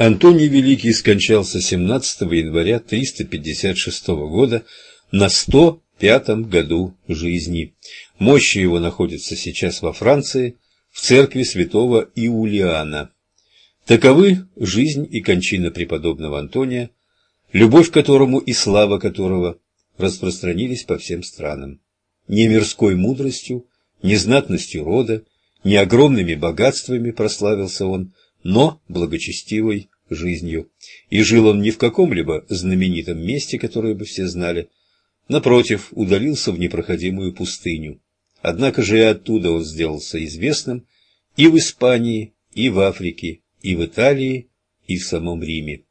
Антоний Великий скончался 17 января 356 года на 105 году жизни. Мощи его находятся сейчас во Франции, в церкви святого Иулиана. Таковы жизнь и кончина преподобного Антония, любовь к которому и слава которого распространились по всем странам. Не мирской мудростью, не знатностью рода, не огромными богатствами прославился он, но благочестивой жизнью. И жил он не в каком-либо знаменитом месте, которое бы все знали. Напротив, удалился в непроходимую пустыню. Однако же и оттуда он сделался известным и в Испании, и в Африке, и в Италии, и в самом Риме.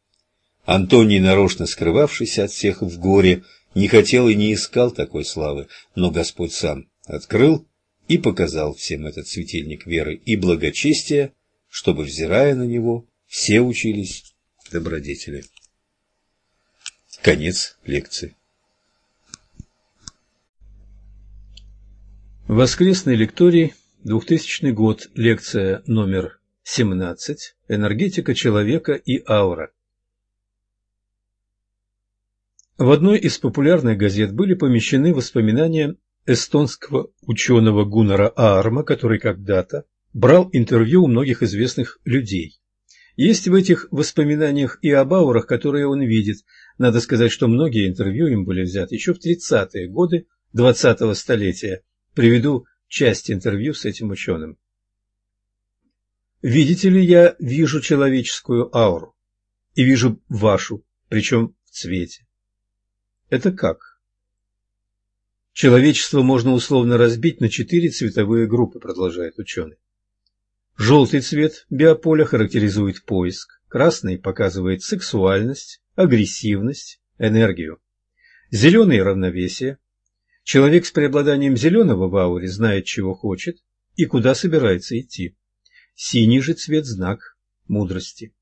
Антоний, нарочно скрывавшийся от всех в горе, не хотел и не искал такой славы, но Господь сам открыл и показал всем этот светильник веры и благочестия, чтобы, взирая на него, все учились добродетели. Конец лекции. Воскресный лекторий, 2000 год, лекция номер 17. Энергетика человека и аура. В одной из популярных газет были помещены воспоминания эстонского ученого Гуннара Аарма, который когда-то брал интервью у многих известных людей. Есть в этих воспоминаниях и об аурах, которые он видит. Надо сказать, что многие интервью им были взяты еще в 30-е годы 20-го столетия. Приведу часть интервью с этим ученым. Видите ли, я вижу человеческую ауру и вижу вашу, причем в цвете. Это как? Человечество можно условно разбить на четыре цветовые группы, продолжает ученый. Желтый цвет биополя характеризует поиск, красный показывает сексуальность, агрессивность, энергию. Зеленый – равновесие. Человек с преобладанием зеленого в ауре знает, чего хочет и куда собирается идти. Синий же цвет – знак мудрости.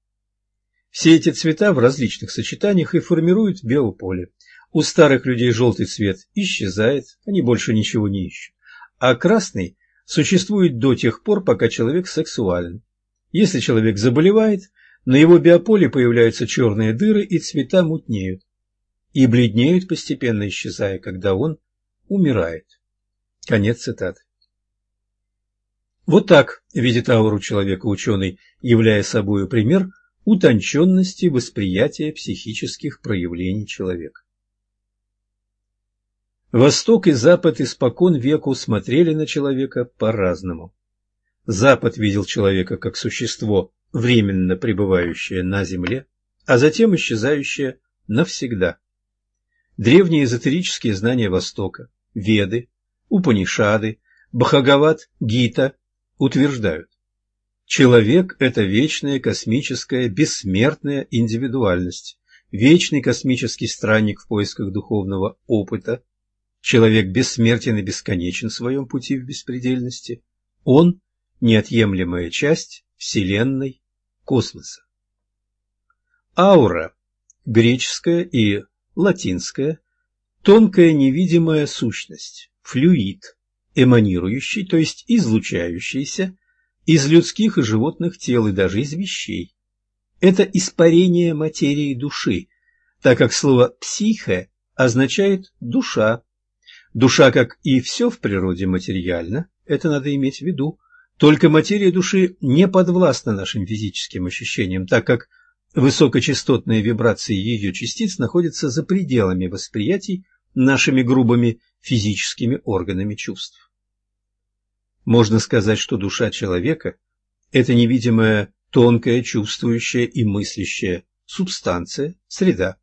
Все эти цвета в различных сочетаниях и формируют биополе. У старых людей желтый цвет исчезает, они больше ничего не ищут. А красный существует до тех пор, пока человек сексуален. Если человек заболевает, на его биополе появляются черные дыры и цвета мутнеют. И бледнеют, постепенно исчезая, когда он умирает. Конец цитаты. Вот так видит ауру человека ученый, являя собой пример утонченности восприятия психических проявлений человека. Восток и Запад испокон веку смотрели на человека по-разному. Запад видел человека как существо, временно пребывающее на земле, а затем исчезающее навсегда. Древние эзотерические знания Востока, Веды, Упанишады, Бхагават, Гита утверждают, человек – это вечная космическая бессмертная индивидуальность, вечный космический странник в поисках духовного опыта, Человек бессмертен и бесконечен в своем пути в беспредельности. Он – неотъемлемая часть Вселенной, космоса. Аура – греческая и латинская, тонкая невидимая сущность, флюид, эманирующий, то есть излучающийся из людских и животных тел и даже из вещей. Это испарение материи души, так как слово «психе» означает «душа», Душа, как и все в природе, материальна, это надо иметь в виду. Только материя души не подвластна нашим физическим ощущениям, так как высокочастотные вибрации ее частиц находятся за пределами восприятий нашими грубыми физическими органами чувств. Можно сказать, что душа человека – это невидимая, тонкая, чувствующая и мыслящая субстанция, среда,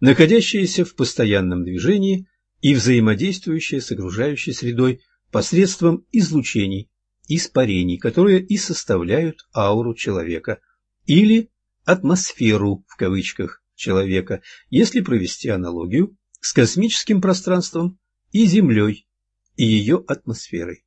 находящаяся в постоянном движении и взаимодействующая с окружающей средой посредством излучений, испарений, которые и составляют ауру человека, или атмосферу, в кавычках, человека, если провести аналогию с космическим пространством и Землей, и ее атмосферой.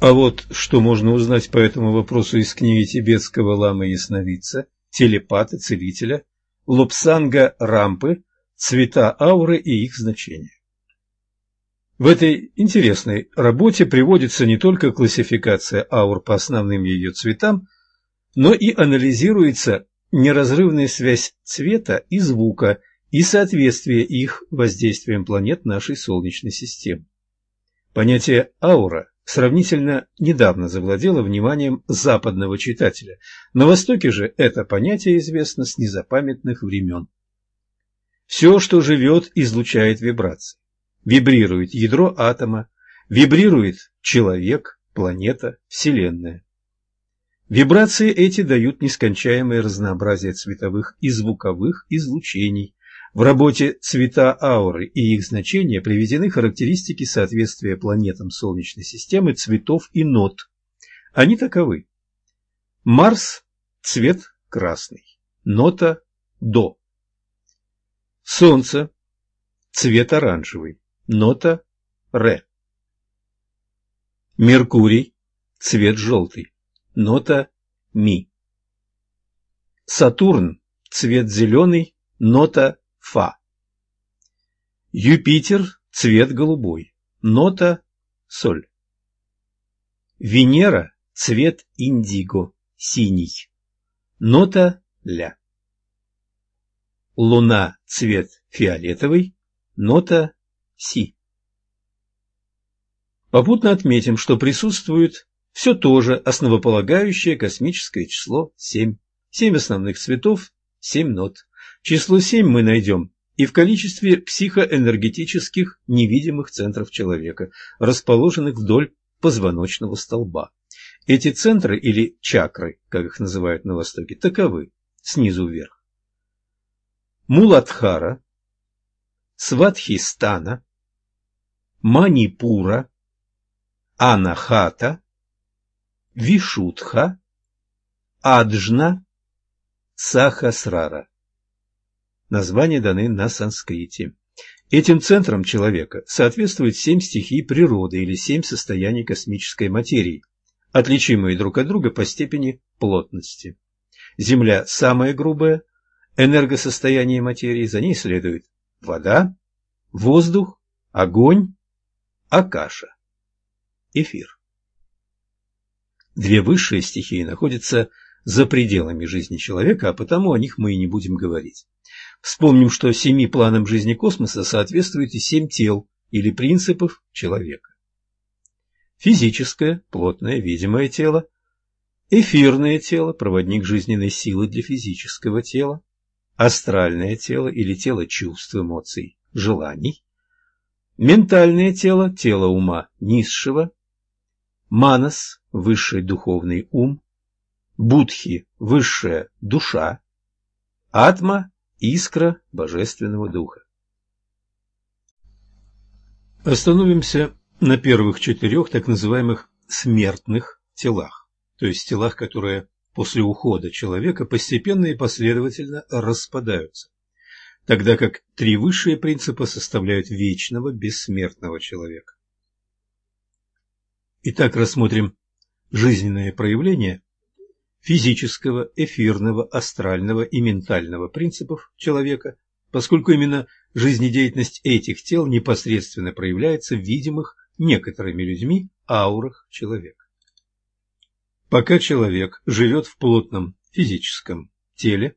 А вот что можно узнать по этому вопросу из книги тибетского ламы Ясновидца, телепата, целителя, Лопсанга Рампы цвета ауры и их значение. В этой интересной работе приводится не только классификация аур по основным ее цветам, но и анализируется неразрывная связь цвета и звука и соответствие их воздействием планет нашей Солнечной системы. Понятие «аура» сравнительно недавно завладело вниманием западного читателя. На Востоке же это понятие известно с незапамятных времен. Все, что живет, излучает вибрации. Вибрирует ядро атома, вибрирует человек, планета, Вселенная. Вибрации эти дают нескончаемое разнообразие цветовых и звуковых излучений. В работе «Цвета ауры» и их значения приведены характеристики соответствия планетам Солнечной системы цветов и нот. Они таковы. Марс – цвет красный, нота – до. Солнце – цвет оранжевый, нота – ре. Меркурий – цвет желтый, нота ми. Сатурн – цвет зеленый, нота фа. Юпитер – цвет голубой, нота соль. Венера – цвет индиго, синий, нота ля. Луна – цвет фиолетовый, нота си. Попутно отметим, что присутствует все то же основополагающее космическое число 7. Семь основных цветов, семь нот. Число 7 мы найдем и в количестве психоэнергетических невидимых центров человека, расположенных вдоль позвоночного столба. Эти центры или чакры, как их называют на Востоке, таковы, снизу вверх. Муладхара, Сватхистана, Манипура, Анахата, Вишутха, Аджна, Сахасрара. Названия даны на санскрите. Этим центрам человека соответствуют семь стихий природы или семь состояний космической материи, отличимые друг от друга по степени плотности. Земля – самая грубая, энергосостояние материи, за ней следует вода, воздух, огонь, акаша, эфир. Две высшие стихии находятся за пределами жизни человека, а потому о них мы и не будем говорить. Вспомним, что семи планам жизни космоса соответствует и семь тел или принципов человека. Физическое, плотное, видимое тело, эфирное тело, проводник жизненной силы для физического тела, астральное тело или тело чувств, эмоций, желаний, ментальное тело, тело ума низшего, манас – высший духовный ум, будхи – высшая душа, атма – искра божественного духа. Остановимся на первых четырех так называемых смертных телах, то есть телах, которые после ухода человека постепенно и последовательно распадаются, тогда как три высшие принципа составляют вечного бессмертного человека. Итак, рассмотрим жизненные проявления физического, эфирного, астрального и ментального принципов человека, поскольку именно жизнедеятельность этих тел непосредственно проявляется в видимых некоторыми людьми аурах человека. Пока человек живет в плотном физическом теле,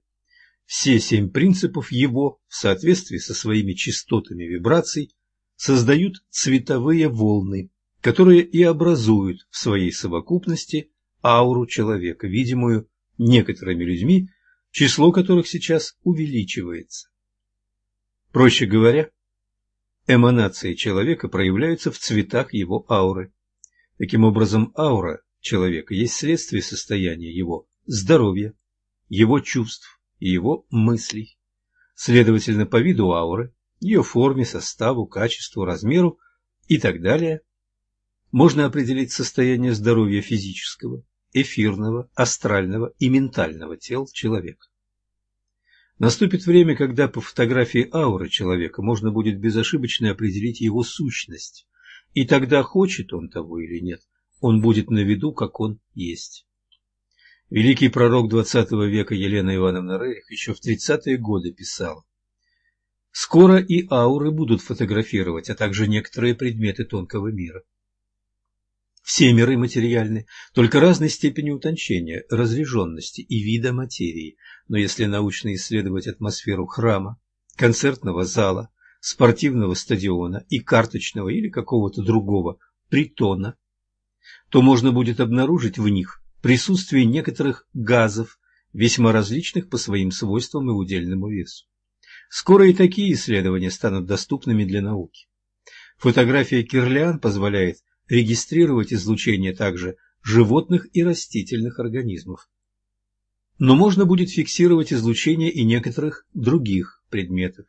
все семь принципов его в соответствии со своими частотами вибраций создают цветовые волны, которые и образуют в своей совокупности ауру человека, видимую некоторыми людьми, число которых сейчас увеличивается. Проще говоря, эманации человека проявляются в цветах его ауры. Таким образом, аура человека есть следствие состояния его здоровья, его чувств и его мыслей. Следовательно, по виду ауры, ее форме, составу, качеству, размеру и так далее можно определить состояние здоровья физического, эфирного, астрального и ментального тел человека. Наступит время, когда по фотографии ауры человека можно будет безошибочно определить его сущность, и тогда, хочет он того или нет, он будет на виду, как он есть. Великий пророк XX века Елена Ивановна Рерих еще в 30-е годы писала «Скоро и ауры будут фотографировать, а также некоторые предметы тонкого мира». Все миры материальны, только разной степени утончения, разреженности и вида материи. Но если научно исследовать атмосферу храма, концертного зала, спортивного стадиона и карточного или какого-то другого притона, то можно будет обнаружить в них присутствие некоторых газов, весьма различных по своим свойствам и удельному весу. Скоро и такие исследования станут доступными для науки. Фотография Кирлиан позволяет регистрировать излучение также животных и растительных организмов. Но можно будет фиксировать излучение и некоторых других предметов.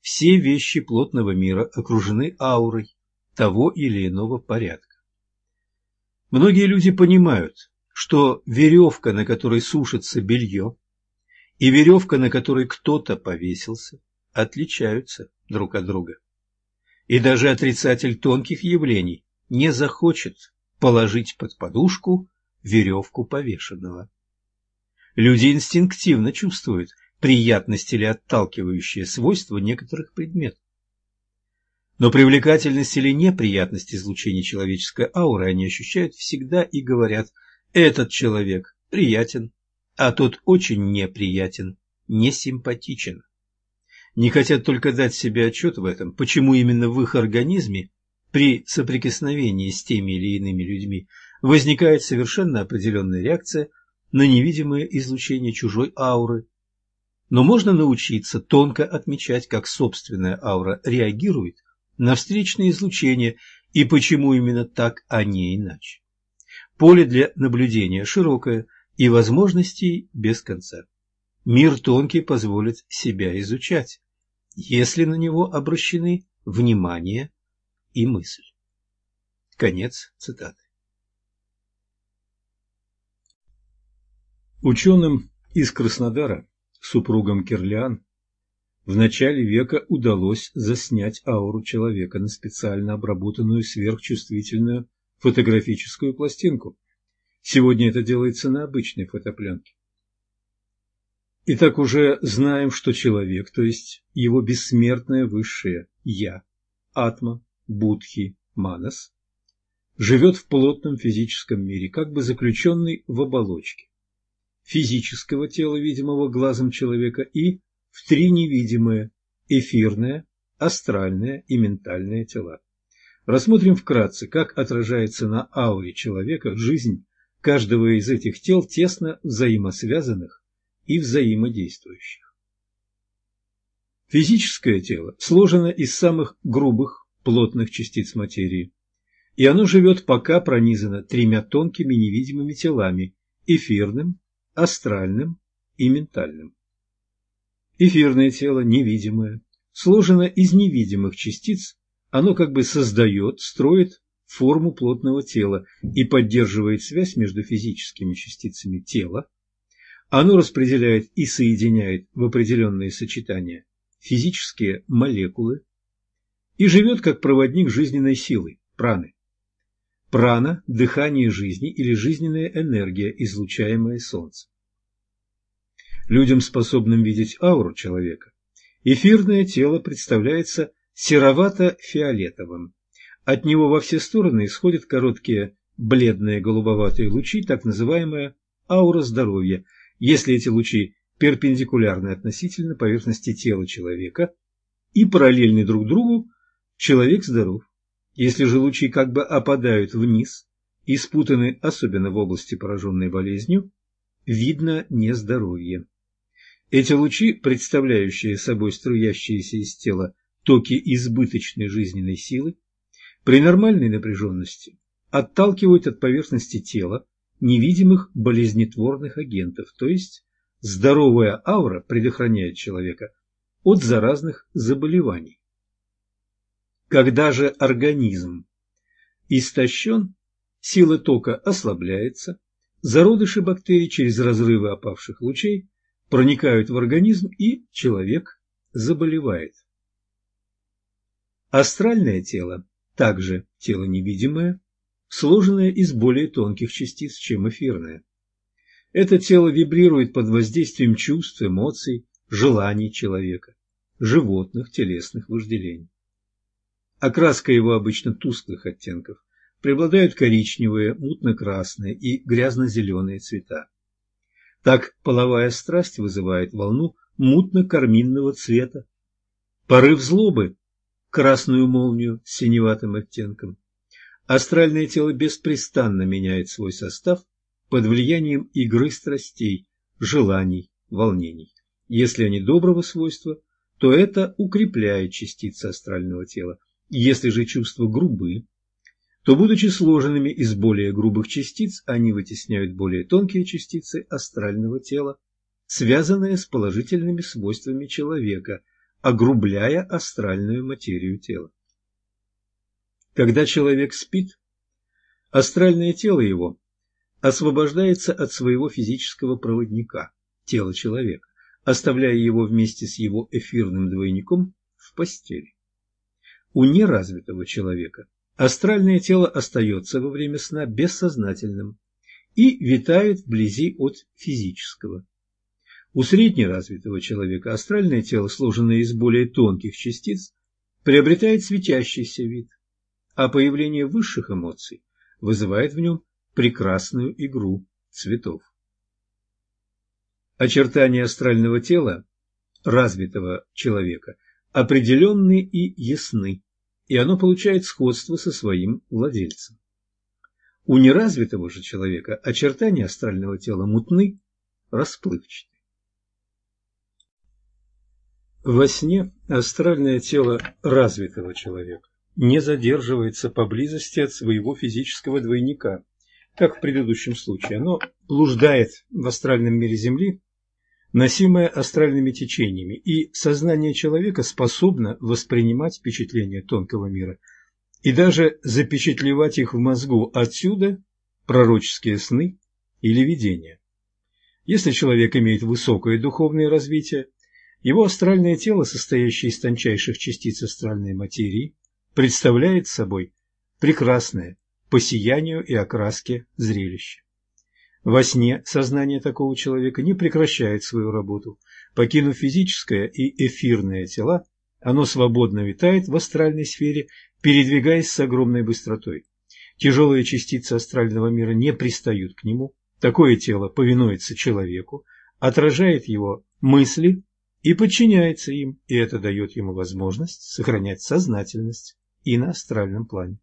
Все вещи плотного мира окружены аурой того или иного порядка. Многие люди понимают, что веревка, на которой сушится белье, и веревка, на которой кто-то повесился, отличаются друг от друга. И даже отрицатель тонких явлений не захочет положить под подушку веревку повешенного. Люди инстинктивно чувствуют приятность или отталкивающее свойство некоторых предметов. Но привлекательность или неприятность излучения человеческой ауры они ощущают всегда и говорят «этот человек приятен, а тот очень неприятен, несимпатичен». Не хотят только дать себе отчет в этом, почему именно в их организме при соприкосновении с теми или иными людьми возникает совершенно определенная реакция на невидимое излучение чужой ауры. Но можно научиться тонко отмечать, как собственная аура реагирует на встречное излучение и почему именно так, а не иначе. Поле для наблюдения широкое и возможностей без конца. Мир тонкий позволит себя изучать, если на него обращены внимание и мысль. Конец цитаты. Ученым из Краснодара, супругам Кирлиан, в начале века удалось заснять ауру человека на специально обработанную сверхчувствительную фотографическую пластинку. Сегодня это делается на обычной фотопленке. Итак, уже знаем, что человек, то есть его бессмертное высшее «я», атма, Будхи Манас, живет в плотном физическом мире, как бы заключенный в оболочке физического тела, видимого глазом человека, и в три невидимые – эфирное, астральное и ментальное тела. Рассмотрим вкратце, как отражается на ауре человека жизнь каждого из этих тел тесно взаимосвязанных и взаимодействующих. Физическое тело сложено из самых грубых плотных частиц материи, и оно живет пока пронизано тремя тонкими невидимыми телами – эфирным, астральным и ментальным. Эфирное тело, невидимое, сложено из невидимых частиц, оно как бы создает, строит форму плотного тела и поддерживает связь между физическими частицами тела. Оно распределяет и соединяет в определенные сочетания физические молекулы, и живет как проводник жизненной силы, праны. Прана – дыхание жизни или жизненная энергия, излучаемая Солнцем. Людям, способным видеть ауру человека, эфирное тело представляется серовато-фиолетовым. От него во все стороны исходят короткие бледные голубоватые лучи, так называемая аура здоровья, если эти лучи перпендикулярны относительно поверхности тела человека и параллельны друг другу, человек здоров. Если же лучи как бы опадают вниз и спутаны, особенно в области, пораженной болезнью, видно нездоровье. Эти лучи, представляющие собой струящиеся из тела токи избыточной жизненной силы, при нормальной напряженности отталкивают от поверхности тела невидимых болезнетворных агентов, то есть здоровая аура предохраняет человека от заразных заболеваний. Когда же организм истощен, сила тока ослабляется, зародыши бактерий через разрывы опавших лучей проникают в организм и человек заболевает. Астральное тело, также тело невидимое, сложенное из более тонких частиц, чем эфирное. Это тело вибрирует под воздействием чувств, эмоций, желаний человека, животных телесных вожделений. Окраска его обычно тусклых оттенков, преобладают коричневые, мутно-красные и грязно-зеленые цвета. Так половая страсть вызывает волну мутно-карминного цвета, порыв злобы – красную молнию с синеватым оттенком. Астральное тело беспрестанно меняет свой состав под влиянием игры страстей, желаний, волнений. Если они доброго свойства, то это укрепляет частицы астрального тела. Если же чувства грубы, то, будучи сложенными из более грубых частиц, они вытесняют более тонкие частицы астрального тела, связанные с положительными свойствами человека, огрубляя астральную материю тела. Когда человек спит, астральное тело его освобождается от своего физического проводника, тела человека, оставляя его вместе с его эфирным двойником в постели. У неразвитого человека астральное тело остается во время сна бессознательным и витает вблизи от физического. У среднеразвитого человека астральное тело, сложенное из более тонких частиц, приобретает светящийся вид, а появление высших эмоций вызывает в нем прекрасную игру цветов. Очертания астрального тела развитого человека определенны и ясны, и оно получает сходство со своим владельцем. У неразвитого же человека очертания астрального тела мутны, расплывчаты. Во сне астральное тело развитого человека не задерживается поблизости от своего физического двойника, как в предыдущем случае. Оно блуждает в астральном мире Земли, носимое астральными течениями, и сознание человека способно воспринимать впечатления тонкого мира и даже запечатлевать их в мозгу отсюда пророческие сны или видения. Если человек имеет высокое духовное развитие, его астральное тело, состоящее из тончайших частиц астральной материи, представляет собой прекрасное по сиянию и окраске зрелище. Во сне сознание такого человека не прекращает свою работу. Покинув физическое и эфирное тела, оно свободно витает в астральной сфере, передвигаясь с огромной быстротой. Тяжелые частицы астрального мира не пристают к нему. Такое тело повинуется человеку, отражает его мысли и подчиняется им, и это дает ему возможность сохранять сознательность и на астральном плане.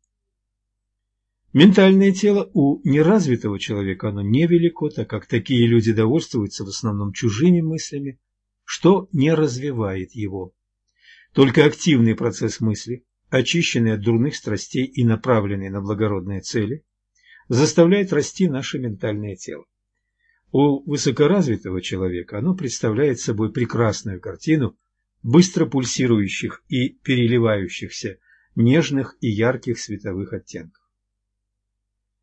Ментальное тело у неразвитого человека оно невелико, так как такие люди довольствуются в основном чужими мыслями, что не развивает его. Только активный процесс мысли, очищенный от дурных страстей и направленный на благородные цели, заставляет расти наше ментальное тело. У высокоразвитого человека оно представляет собой прекрасную картину быстро пульсирующих и переливающихся нежных и ярких световых оттенков.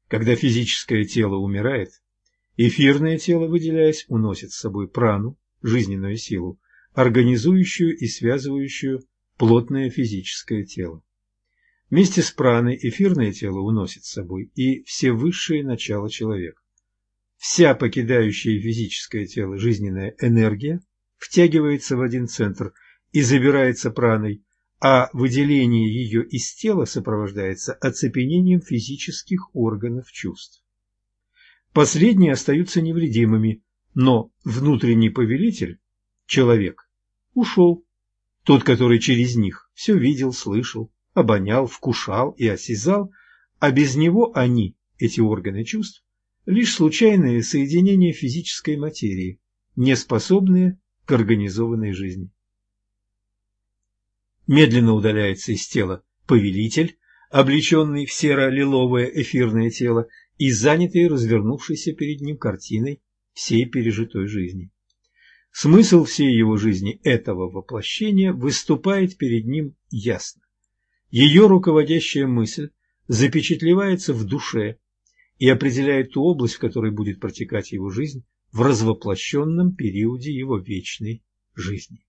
Когда физическое тело умирает, эфирное тело, выделяясь, уносит с собой прану, жизненную силу, организующую и связывающую плотное физическое тело. Вместе с праной эфирное тело уносит с собой и все высшие начала человека. Вся покидающая физическое тело жизненная энергия втягивается в один центр и забирается праной, а выделение ее из тела сопровождается оцепенением физических органов чувств. Последние остаются невредимыми, но внутренний повелитель, человек, ушел. Тот, который через них все видел, слышал, обонял, вкушал и осязал, а без него они, эти органы чувств, лишь случайные соединения физической материи, не способные к организованной жизни медленно удаляется из тела повелитель, облеченный в серо-лиловое эфирное тело и занятый развернувшейся перед ним картиной всей пережитой жизни. Смысл всей его жизни этого воплощения выступает перед ним ясно. Ее руководящая мысль запечатлевается в душе и определяет ту область, в которой будет протекать его жизнь в развоплощенном периоде его вечной жизни.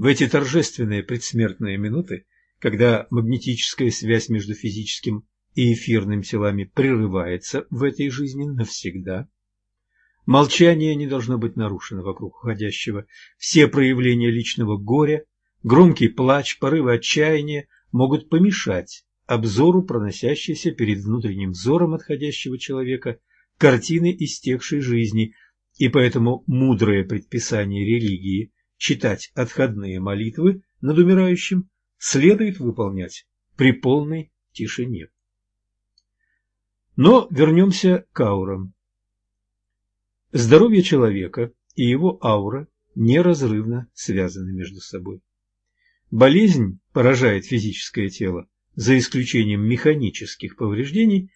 В эти торжественные предсмертные минуты, когда магнетическая связь между физическим и эфирным телами прерывается в этой жизни навсегда, молчание не должно быть нарушено вокруг уходящего. Все проявления личного горя, громкий плач, порывы отчаяния могут помешать обзору проносящейся перед внутренним взором отходящего человека картины истекшей жизни, и поэтому мудрое предписание религии читать отходные молитвы над умирающим следует выполнять при полной тишине. Но вернемся к аурам. Здоровье человека и его аура неразрывно связаны между собой. Болезнь поражает физическое тело, за исключением механических повреждений,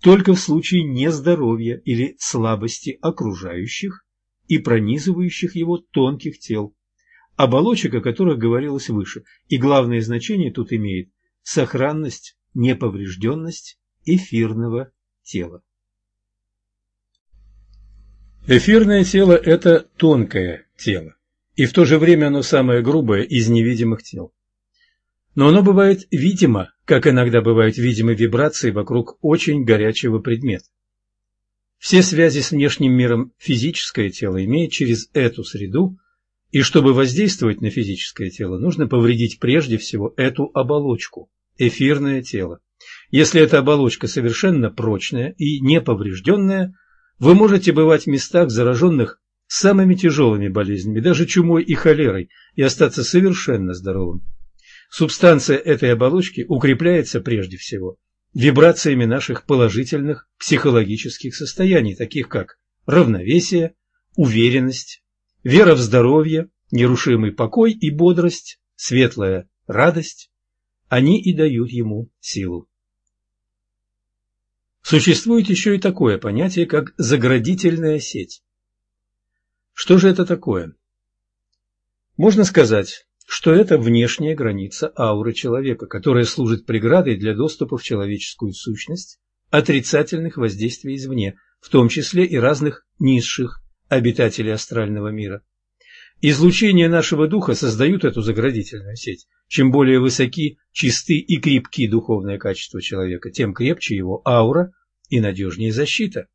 только в случае нездоровья или слабости окружающих и пронизывающих его тонких тел, оболочек, о которых говорилось выше, и главное значение тут имеет сохранность, неповрежденность эфирного тела. Эфирное тело – это тонкое тело, и в то же время оно самое грубое из невидимых тел. Но оно бывает видимо, как иногда бывают видимы вибрации вокруг очень горячего предмета. Все связи с внешним миром физическое тело имеет через эту среду и чтобы воздействовать на физическое тело, нужно повредить прежде всего эту оболочку – эфирное тело. Если эта оболочка совершенно прочная и неповрежденная, вы можете бывать в местах, зараженных самыми тяжелыми болезнями, даже чумой и холерой, и остаться совершенно здоровым. Субстанция этой оболочки укрепляется прежде всего вибрациями наших положительных психологических состояний, таких как равновесие, уверенность, Вера в здоровье, нерушимый покой и бодрость, светлая радость, они и дают ему силу. Существует еще и такое понятие, как заградительная сеть. Что же это такое? Можно сказать, что это внешняя граница ауры человека, которая служит преградой для доступа в человеческую сущность отрицательных воздействий извне, в том числе и разных низших обитатели астрального мира. Излучения нашего духа создают эту заградительную сеть. Чем более высоки, чисты и крепки духовные качества человека, тем крепче его аура и надежнее защита.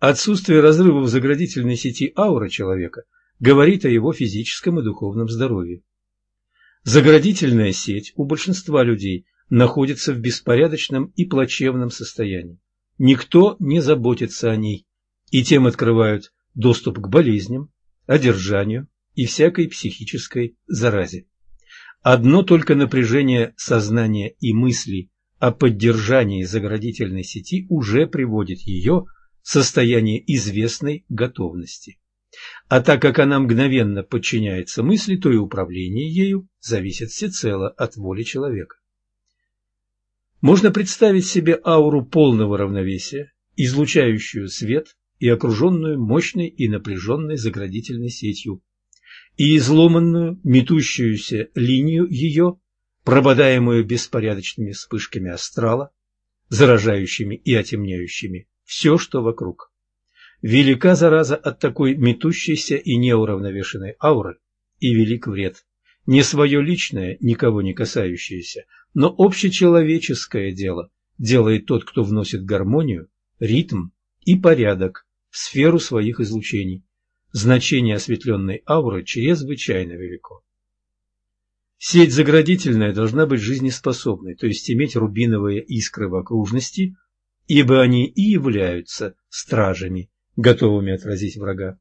Отсутствие разрыва в заградительной сети ауры человека говорит о его физическом и духовном здоровье. Заградительная сеть у большинства людей находится в беспорядочном и плачевном состоянии. Никто не заботится о ней, и тем открывают доступ к болезням, одержанию и всякой психической заразе. Одно только напряжение сознания и мысли о поддержании заградительной сети уже приводит ее в состояние известной готовности. А так как она мгновенно подчиняется мысли, то и управление ею зависит всецело от воли человека. Можно представить себе ауру полного равновесия, излучающую свет, и окруженную мощной и напряженной заградительной сетью, и изломанную, метущуюся линию ее, прободаемую беспорядочными вспышками астрала, заражающими и отемняющими все, что вокруг. Велика зараза от такой метущейся и неуравновешенной ауры, и велик вред. Не свое личное, никого не касающееся, но общечеловеческое дело делает тот, кто вносит гармонию, ритм и порядок сферу своих излучений. Значение осветленной ауры чрезвычайно велико. Сеть заградительная должна быть жизнеспособной, то есть иметь рубиновые искры в окружности, ибо они и являются стражами, готовыми отразить врага.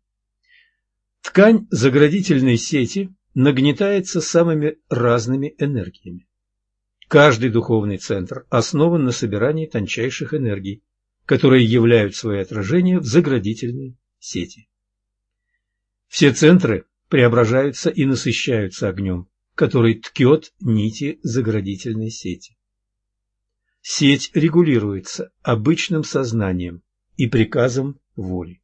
Ткань заградительной сети нагнетается самыми разными энергиями. Каждый духовный центр основан на собирании тончайших энергий, которые являют свои отражения в заградительной сети. Все центры преображаются и насыщаются огнем, который ткет нити заградительной сети. Сеть регулируется обычным сознанием и приказом воли.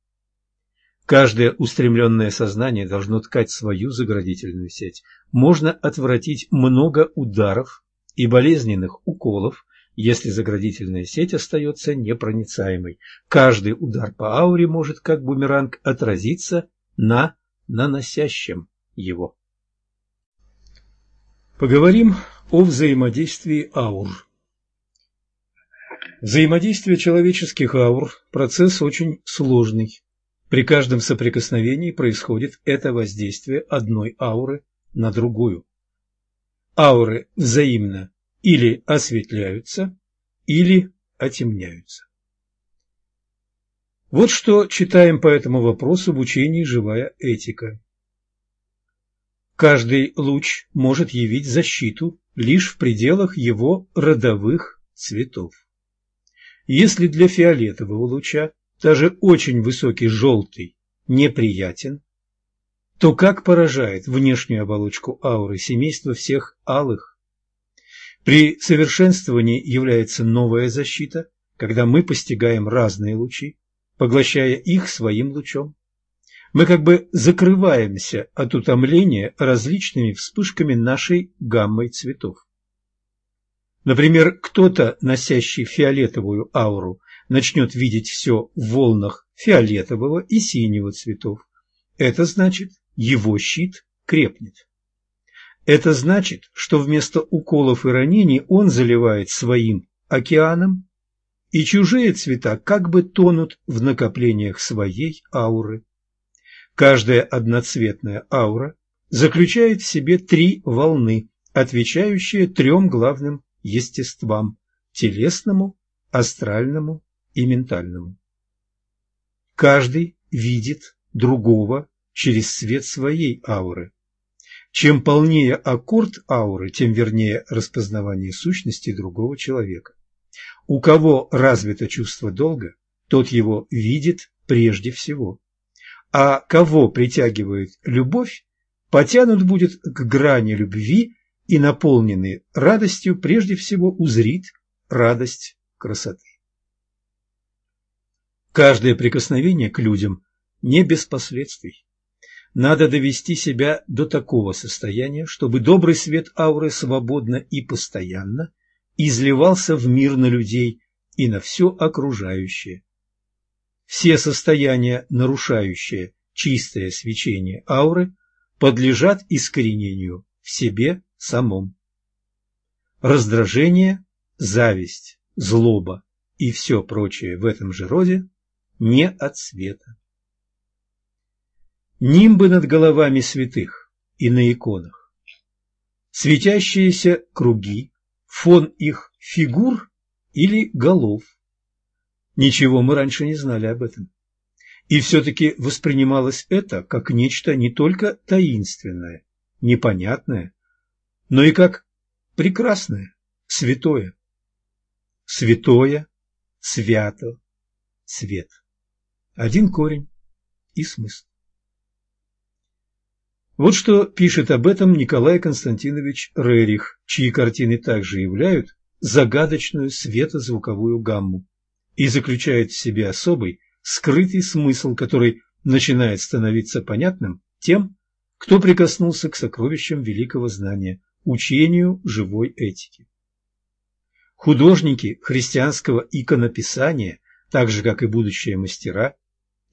Каждое устремленное сознание должно ткать свою заградительную сеть. Можно отвратить много ударов и болезненных уколов если заградительная сеть остается непроницаемой. Каждый удар по ауре может как бумеранг отразиться на наносящем его. Поговорим о взаимодействии аур. Взаимодействие человеческих аур – процесс очень сложный. При каждом соприкосновении происходит это воздействие одной ауры на другую. Ауры взаимно или осветляются, или отемняются. Вот что читаем по этому вопросу в учении «Живая этика». Каждый луч может явить защиту лишь в пределах его родовых цветов. Если для фиолетового луча даже очень высокий желтый неприятен, то как поражает внешнюю оболочку ауры семейства всех алых? При совершенствовании является новая защита, когда мы постигаем разные лучи, поглощая их своим лучом. Мы как бы закрываемся от утомления различными вспышками нашей гаммой цветов. Например, кто-то, носящий фиолетовую ауру, начнет видеть все в волнах фиолетового и синего цветов. Это значит, его щит крепнет. Это значит, что вместо уколов и ранений он заливает своим океаном, и чужие цвета как бы тонут в накоплениях своей ауры. Каждая одноцветная аура заключает в себе три волны, отвечающие трем главным естествам – телесному, астральному и ментальному. Каждый видит другого через свет своей ауры. Чем полнее аккорд ауры, тем вернее распознавание сущности другого человека. У кого развито чувство долга, тот его видит прежде всего а кого притягивает любовь, потянут будет к грани любви и, наполненный радостью, прежде всего узрит радость красоты. Каждое прикосновение к людям не без последствий. Надо довести себя до такого состояния, чтобы добрый свет ауры свободно и постоянно изливался в мир на людей и на все окружающее все состояния, нарушающие чистое свечение ауры, подлежат искоренению в себе самом. Раздражение, зависть, злоба и все прочее в этом же роде не от света. Нимбы над головами святых и на иконах. Светящиеся круги, фон их фигур или голов – Ничего мы раньше не знали об этом. И все-таки воспринималось это как нечто не только таинственное, непонятное, но и как прекрасное, святое. Святое, свято, свет. Один корень и смысл. Вот что пишет об этом Николай Константинович Рерих, чьи картины также являют загадочную светозвуковую гамму и заключает в себе особый, скрытый смысл, который начинает становиться понятным тем, кто прикоснулся к сокровищам великого знания, учению живой этики. Художники христианского иконописания, так же как и будущие мастера,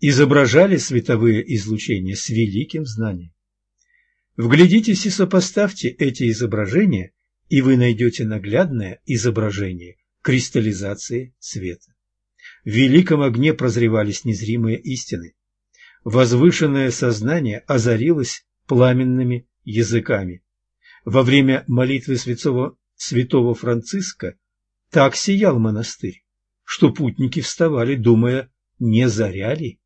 изображали световые излучения с великим знанием. Вглядитесь и сопоставьте эти изображения, и вы найдете наглядное изображение кристаллизации света. В великом огне прозревались незримые истины. Возвышенное сознание озарилось пламенными языками. Во время молитвы святого, святого Франциска так сиял монастырь, что путники вставали, думая, не заря ли?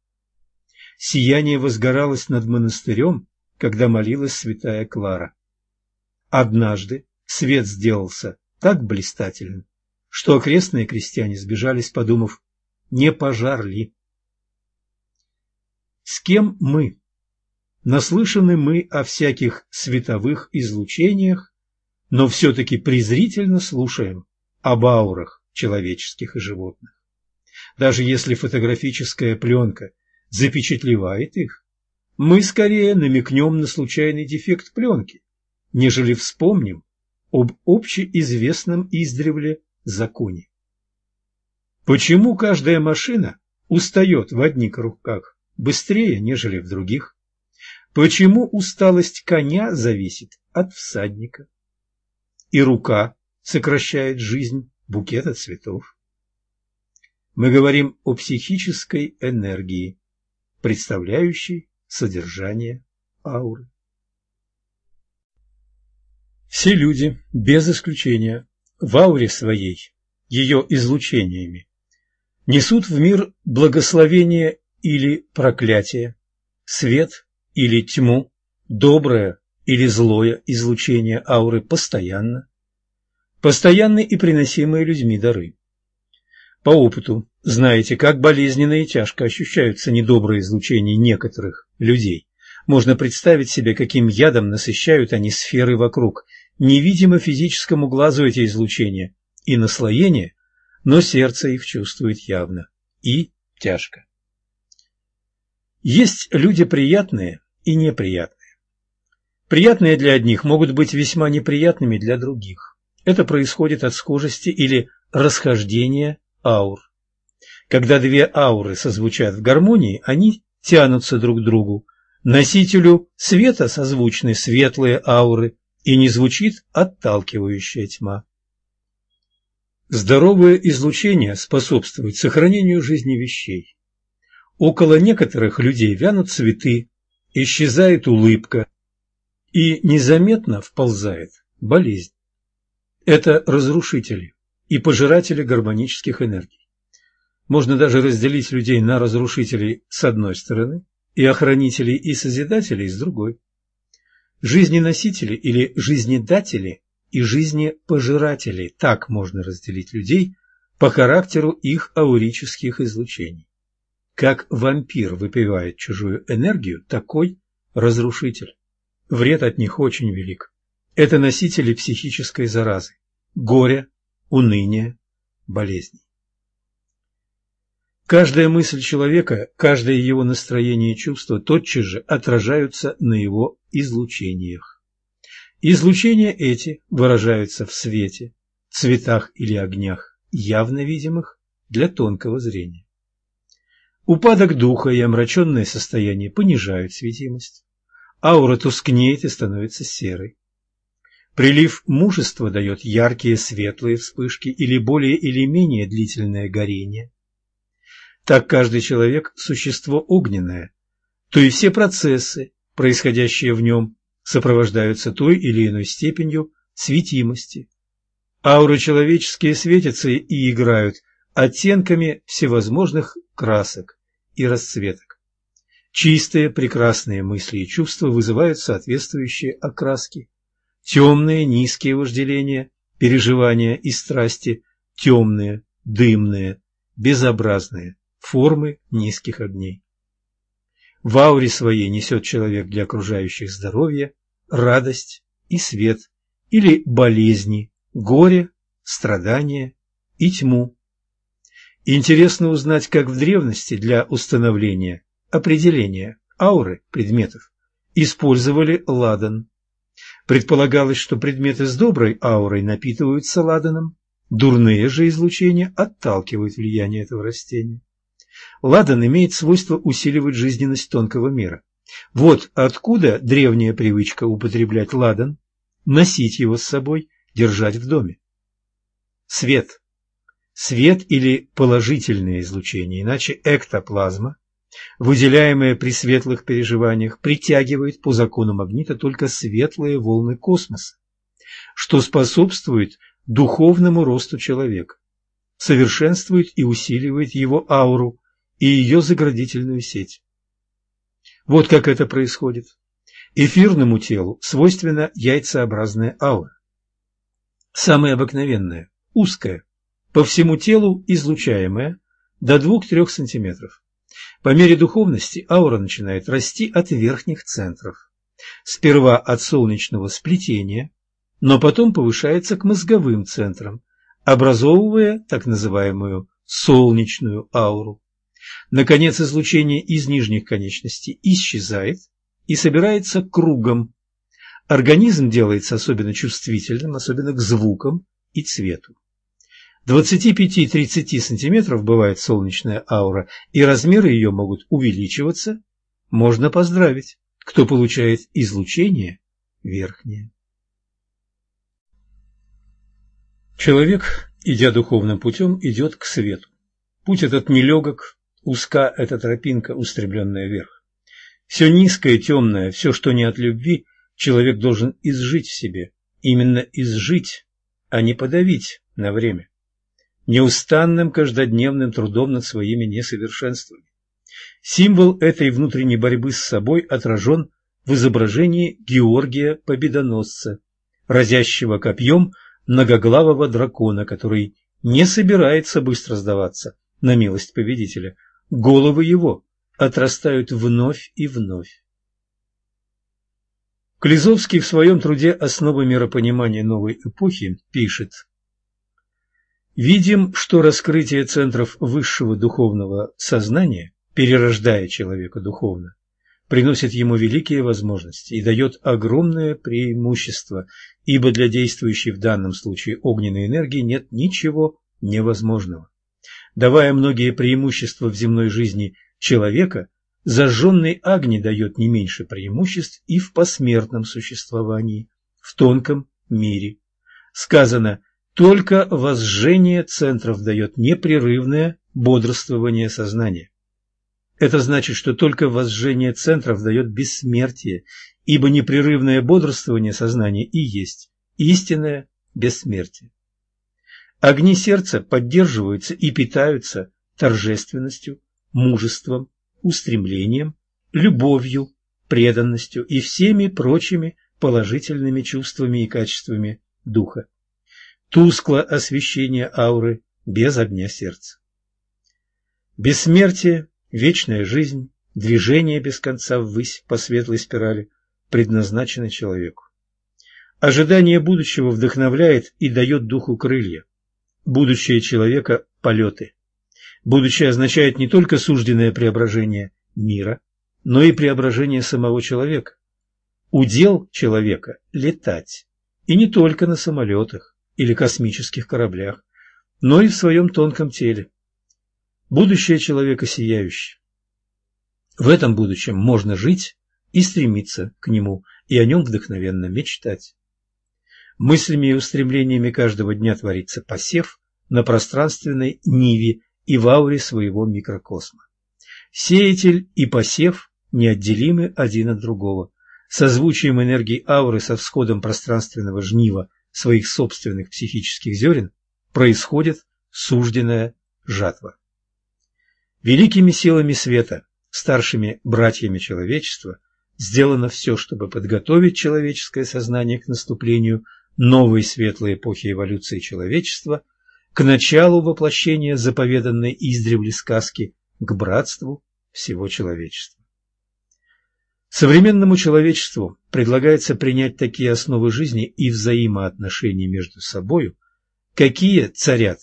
Сияние возгоралось над монастырем, когда молилась святая Клара. Однажды свет сделался так блистательным, что окрестные крестьяне сбежались, подумав, не пожар ли? С кем мы? Наслышаны мы о всяких световых излучениях, но все-таки презрительно слушаем об аурах человеческих и животных. Даже если фотографическая пленка запечатлевает их, мы скорее намекнем на случайный дефект пленки, нежели вспомним об общеизвестном издревле законе. Почему каждая машина устает в одних руках быстрее, нежели в других? Почему усталость коня зависит от всадника? И рука сокращает жизнь букета цветов. Мы говорим о психической энергии, представляющей содержание ауры. Все люди, без исключения, в ауре своей, ее излучениями, несут в мир благословение или проклятие, свет или тьму, доброе или злое излучение ауры постоянно, постоянны и приносимые людьми дары. По опыту знаете, как болезненно и тяжко ощущаются недобрые излучения некоторых людей. Можно представить себе, каким ядом насыщают они сферы вокруг. Невидимо физическому глазу эти излучения и наслоения, но сердце их чувствует явно и тяжко. Есть люди приятные и неприятные. Приятные для одних могут быть весьма неприятными для других. Это происходит от схожести или расхождения аур. Когда две ауры созвучат в гармонии, они тянутся друг к другу. Носителю света созвучны светлые ауры, и не звучит отталкивающая тьма. Здоровое излучение способствует сохранению жизни вещей. Около некоторых людей вянут цветы, исчезает улыбка, и незаметно вползает болезнь. Это разрушители и пожиратели гармонических энергий. Можно даже разделить людей на разрушителей с одной стороны и охранителей и созидателей с другой. Жизненосители или жизнедатели и жизнепожиратели – так можно разделить людей по характеру их аурических излучений. Как вампир выпивает чужую энергию, такой разрушитель. Вред от них очень велик. Это носители психической заразы, горя, уныния, болезней. Каждая мысль человека, каждое его настроение и чувство тотчас же отражаются на его излучениях. Излучения эти выражаются в свете, цветах или огнях, явно видимых для тонкого зрения. Упадок духа и омраченное состояние понижают светимость аура тускнеет и становится серой. Прилив мужества дает яркие светлые вспышки или более или менее длительное горение. Так каждый человек – существо огненное, то и все процессы, происходящие в нем, сопровождаются той или иной степенью светимости. Ауры человеческие светятся и играют оттенками всевозможных красок и расцветок. Чистые, прекрасные мысли и чувства вызывают соответствующие окраски. Темные, низкие вожделения, переживания и страсти, темные, дымные, безобразные, формы низких огней. В ауре своей несет человек для окружающих здоровье, радость и свет, или болезни, горе, страдания и тьму. Интересно узнать, как в древности для установления определения ауры предметов использовали ладан. Предполагалось, что предметы с доброй аурой напитываются ладаном, дурные же излучения отталкивают влияние этого растения. Ладан имеет свойство усиливать жизненность тонкого мира. Вот откуда древняя привычка употреблять ладан, носить его с собой, держать в доме. Свет. Свет или положительное излучение, иначе эктоплазма, выделяемое при светлых переживаниях, притягивает по закону магнита только светлые волны космоса, что способствует духовному росту человека, совершенствует и усиливает его ауру и ее заградительную сеть. Вот как это происходит. Эфирному телу свойственна яйцеобразная аура. Самая обыкновенная, узкая, по всему телу излучаемая до 2-3 сантиметров. По мере духовности аура начинает расти от верхних центров. Сперва от солнечного сплетения, но потом повышается к мозговым центрам, образовывая так называемую солнечную ауру. Наконец, излучение из нижних конечностей исчезает и собирается кругом. Организм делается особенно чувствительным, особенно к звукам и цвету. 25-30 см бывает солнечная аура, и размеры ее могут увеличиваться, можно поздравить, кто получает излучение верхнее. Человек, идя духовным путем, идет к свету. Путь этот нелегок, узка эта тропинка, устремленная вверх. Все низкое, темное, все, что не от любви, человек должен изжить в себе. Именно изжить а не подавить на время. Неустанным каждодневным трудом над своими несовершенствами. Символ этой внутренней борьбы с собой отражен в изображении Георгия Победоносца, разящего копьем многоглавого дракона, который не собирается быстро сдаваться на милость победителя. Головы его отрастают вновь и вновь. Клизовский в своем труде «Основы миропонимания новой эпохи» пишет «Видим, что раскрытие центров высшего духовного сознания, перерождая человека духовно, приносит ему великие возможности и дает огромное преимущество, ибо для действующей в данном случае огненной энергии нет ничего невозможного. Давая многие преимущества в земной жизни человека, зажженный огни дает не меньше преимуществ и в посмертном существовании, в тонком мире. Сказано, только возжжение центров дает непрерывное бодрствование сознания. Это значит, что только возжжение центров дает бессмертие, ибо непрерывное бодрствование сознания и есть истинное бессмертие. Огни сердца поддерживаются и питаются торжественностью, мужеством, устремлением, любовью, преданностью и всеми прочими положительными чувствами и качествами духа. Тускло освещение ауры без огня сердца. Бессмертие Вечная жизнь, движение без конца ввысь по светлой спирали предназначены человеку. Ожидание будущего вдохновляет и дает духу крылья. Будущее человека – полеты. Будущее означает не только сужденное преображение мира, но и преображение самого человека. Удел человека – летать. И не только на самолетах или космических кораблях, но и в своем тонком теле. Будущее человека сияющее. В этом будущем можно жить и стремиться к нему, и о нем вдохновенно мечтать. Мыслями и устремлениями каждого дня творится посев на пространственной ниве и в ауре своего микрокосма. Сеятель и посев неотделимы один от другого. Созвучием энергии ауры со всходом пространственного жнива своих собственных психических зерен происходит сужденная жатва. Великими силами света, старшими братьями человечества, сделано все, чтобы подготовить человеческое сознание к наступлению новой светлой эпохи эволюции человечества, к началу воплощения заповеданной издревле сказки, к братству всего человечества. Современному человечеству предлагается принять такие основы жизни и взаимоотношений между собою, какие царят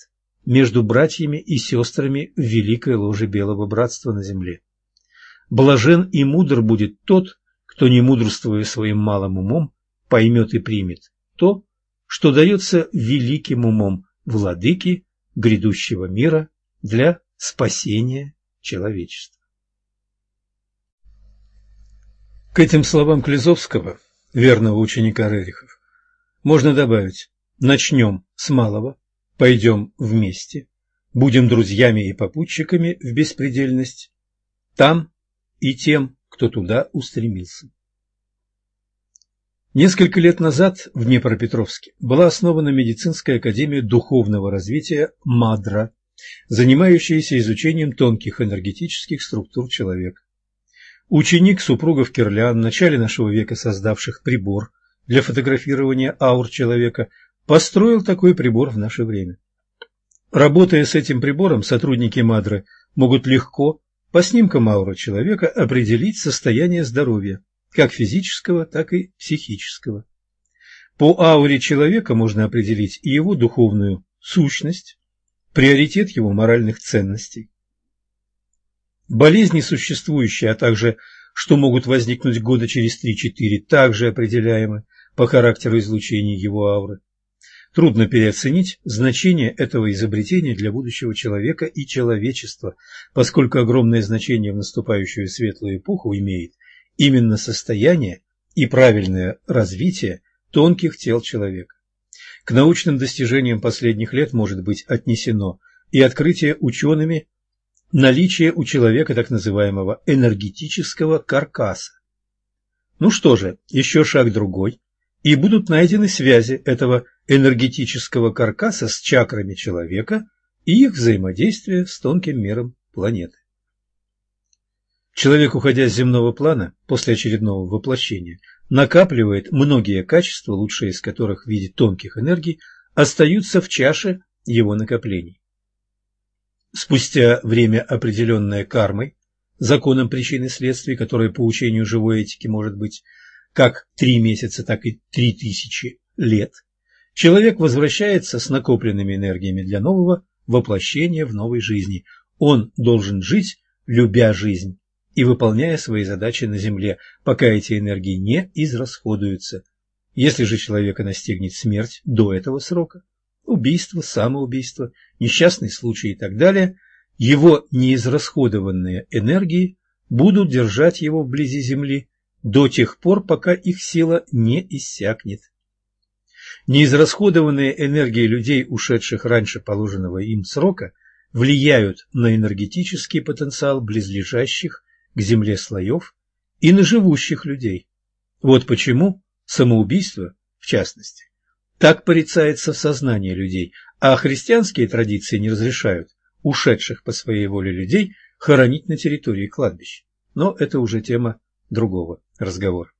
между братьями и сестрами в великой ложе Белого Братства на земле. Блажен и мудр будет тот, кто, не мудрствуя своим малым умом, поймет и примет то, что дается великим умом владыки грядущего мира для спасения человечества. К этим словам Клизовского, верного ученика Рерихов, можно добавить «начнем с малого, Пойдем вместе, будем друзьями и попутчиками в беспредельность, там и тем, кто туда устремился. Несколько лет назад в Днепропетровске была основана медицинская академия духовного развития МАДРА, занимающаяся изучением тонких энергетических структур человека. Ученик супругов Кирлян, в начале нашего века создавших прибор для фотографирования аур человека, построил такой прибор в наше время. Работая с этим прибором, сотрудники Мадры могут легко по снимкам ауры человека определить состояние здоровья, как физического, так и психического. По ауре человека можно определить и его духовную сущность, приоритет его моральных ценностей. Болезни существующие, а также что могут возникнуть года через 3-4, также определяемы по характеру излучения его ауры. Трудно переоценить значение этого изобретения для будущего человека и человечества, поскольку огромное значение в наступающую светлую эпоху имеет именно состояние и правильное развитие тонких тел человека. К научным достижениям последних лет может быть отнесено и открытие учеными наличия у человека так называемого энергетического каркаса. Ну что же, еще шаг другой, и будут найдены связи этого энергетического каркаса с чакрами человека и их взаимодействие с тонким миром планеты. Человек, уходя с земного плана после очередного воплощения, накапливает многие качества, лучшие из которых в виде тонких энергий остаются в чаше его накоплений. Спустя время, определенное кармой, законом причин и следствий, которое по учению живой этики может быть как три месяца, так и три тысячи лет, человек возвращается с накопленными энергиями для нового воплощения в новой жизни. Он должен жить, любя жизнь, и выполняя свои задачи на Земле, пока эти энергии не израсходуются. Если же человека настигнет смерть до этого срока, убийство, самоубийство, несчастный случай и так далее, его неизрасходованные энергии будут держать его вблизи Земли до тех пор, пока их сила не иссякнет. Неизрасходованные энергии людей, ушедших раньше положенного им срока, влияют на энергетический потенциал близлежащих к земле слоев и на живущих людей. Вот почему самоубийство, в частности, так порицается в сознании людей, а христианские традиции не разрешают ушедших по своей воле людей хоронить на территории кладбищ. Но это уже тема другого разговора.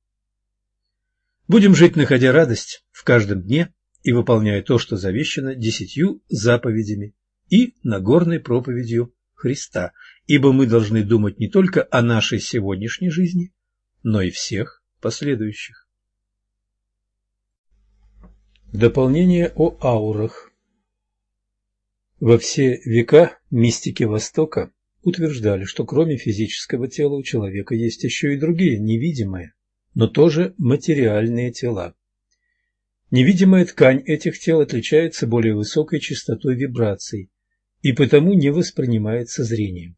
Будем жить, находя радость в каждом дне и выполняя то, что завещано десятью заповедями и Нагорной проповедью Христа, ибо мы должны думать не только о нашей сегодняшней жизни, но и всех последующих. Дополнение о аурах Во все века мистики Востока утверждали, что кроме физического тела у человека есть еще и другие невидимые, но тоже материальные тела. Невидимая ткань этих тел отличается более высокой частотой вибраций и потому не воспринимается зрением.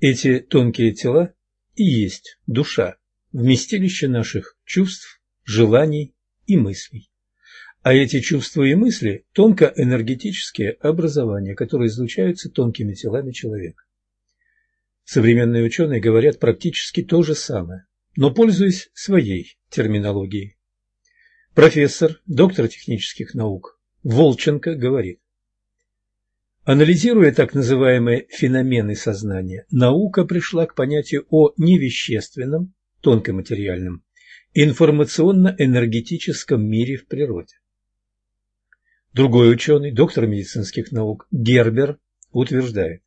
Эти тонкие тела и есть душа, вместилище наших чувств, желаний и мыслей. А эти чувства и мысли – тонкоэнергетические образования, которые излучаются тонкими телами человека. Современные ученые говорят практически то же самое, но пользуясь своей терминологией. Профессор, доктор технических наук Волченко говорит, Анализируя так называемые феномены сознания, наука пришла к понятию о невещественном, тонкоматериальном, информационно-энергетическом мире в природе. Другой ученый, доктор медицинских наук Гербер, утверждает,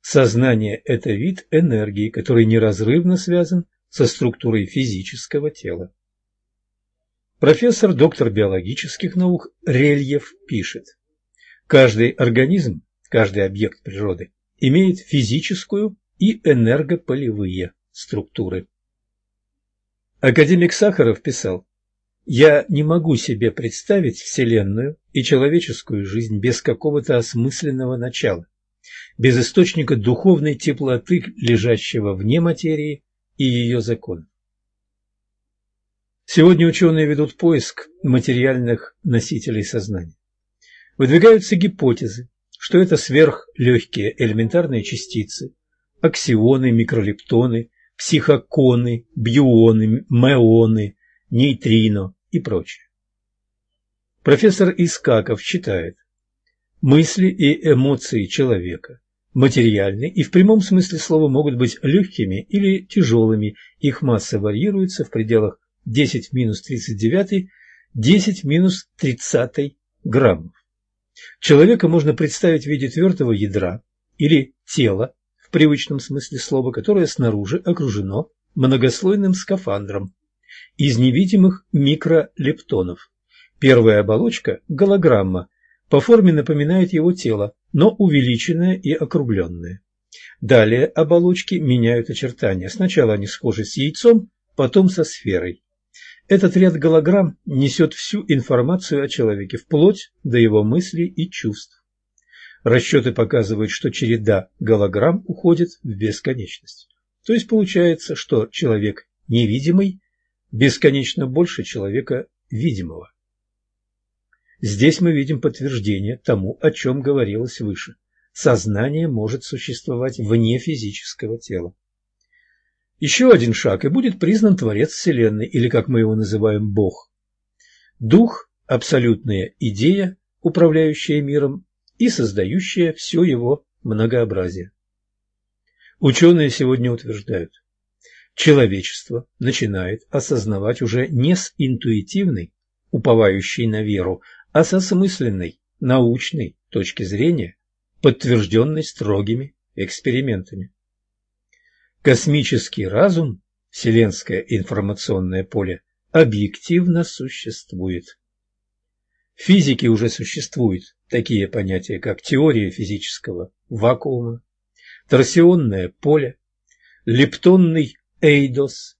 сознание – это вид энергии, который неразрывно связан со структурой физического тела. Профессор, доктор биологических наук Рельев пишет, Каждый организм, каждый объект природы имеет физическую и энергополевые структуры. Академик Сахаров писал, «Я не могу себе представить Вселенную и человеческую жизнь без какого-то осмысленного начала, без источника духовной теплоты, лежащего вне материи и ее законов. Сегодня ученые ведут поиск материальных носителей сознания. Выдвигаются гипотезы, что это сверхлегкие элементарные частицы, аксионы, микролептоны, психоконы, бьюоны, меоны, нейтрино и прочее. Профессор Искаков считает, мысли и эмоции человека материальны и в прямом смысле слова могут быть легкими или тяжелыми, их масса варьируется в пределах 10 минус 39, 10 минус 30 граммов. Человека можно представить в виде твердого ядра или тела в привычном смысле слова, которое снаружи окружено многослойным скафандром из невидимых микролептонов. Первая оболочка – голограмма, по форме напоминает его тело, но увеличенное и округленное. Далее оболочки меняют очертания. Сначала они схожи с яйцом, потом со сферой. Этот ряд голограмм несет всю информацию о человеке, вплоть до его мыслей и чувств. Расчеты показывают, что череда голограмм уходит в бесконечность. То есть получается, что человек невидимый бесконечно больше человека видимого. Здесь мы видим подтверждение тому, о чем говорилось выше. Сознание может существовать вне физического тела. Еще один шаг, и будет признан Творец Вселенной, или, как мы его называем, Бог. Дух – абсолютная идея, управляющая миром и создающая все его многообразие. Ученые сегодня утверждают, человечество начинает осознавать уже не с интуитивной, уповающей на веру, а с осмысленной, научной точки зрения, подтвержденной строгими экспериментами. Космический разум, вселенское информационное поле, объективно существует. В физике уже существуют такие понятия, как теория физического вакуума, торсионное поле, лептонный эйдос,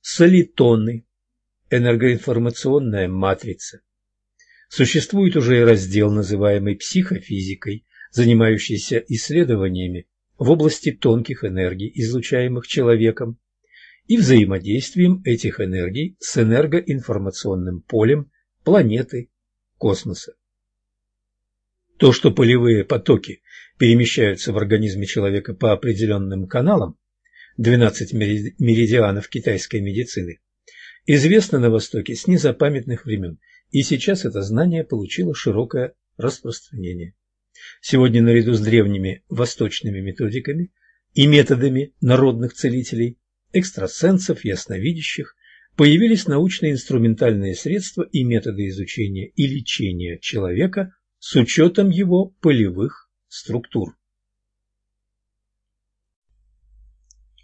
солитоны, энергоинформационная матрица. Существует уже и раздел, называемый психофизикой, занимающийся исследованиями в области тонких энергий, излучаемых человеком, и взаимодействием этих энергий с энергоинформационным полем планеты, космоса. То, что полевые потоки перемещаются в организме человека по определенным каналам, 12 меридианов китайской медицины, известно на Востоке с незапамятных времен, и сейчас это знание получило широкое распространение. Сегодня наряду с древними восточными методиками и методами народных целителей, экстрасенсов, ясновидящих, появились научно-инструментальные средства и методы изучения и лечения человека с учетом его полевых структур.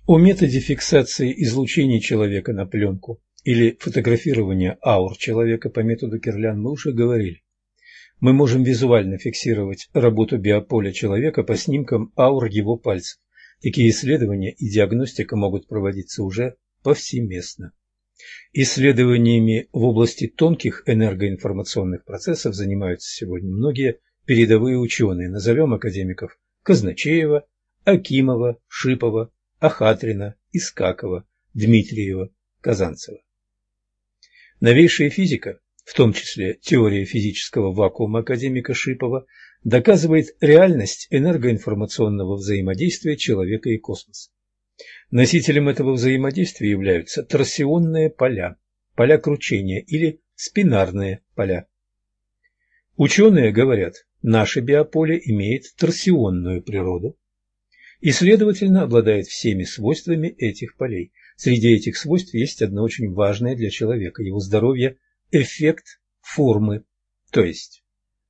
О методе фиксации излучения человека на пленку или фотографирования аур человека по методу Кирлян мы уже говорили. Мы можем визуально фиксировать работу биополя человека по снимкам аур его пальцев. Такие исследования и диагностика могут проводиться уже повсеместно. Исследованиями в области тонких энергоинформационных процессов занимаются сегодня многие передовые ученые, назовем академиков Казначеева, Акимова, Шипова, Ахатрина, Искакова, Дмитриева, Казанцева. Новейшая физика, в том числе теория физического вакуума академика Шипова, доказывает реальность энергоинформационного взаимодействия человека и космоса. Носителем этого взаимодействия являются торсионные поля, поля кручения или спинарные поля. Ученые говорят, наше биополе имеет торсионную природу и, следовательно, обладает всеми свойствами этих полей. Среди этих свойств есть одно очень важное для человека – его здоровье – эффект формы, то есть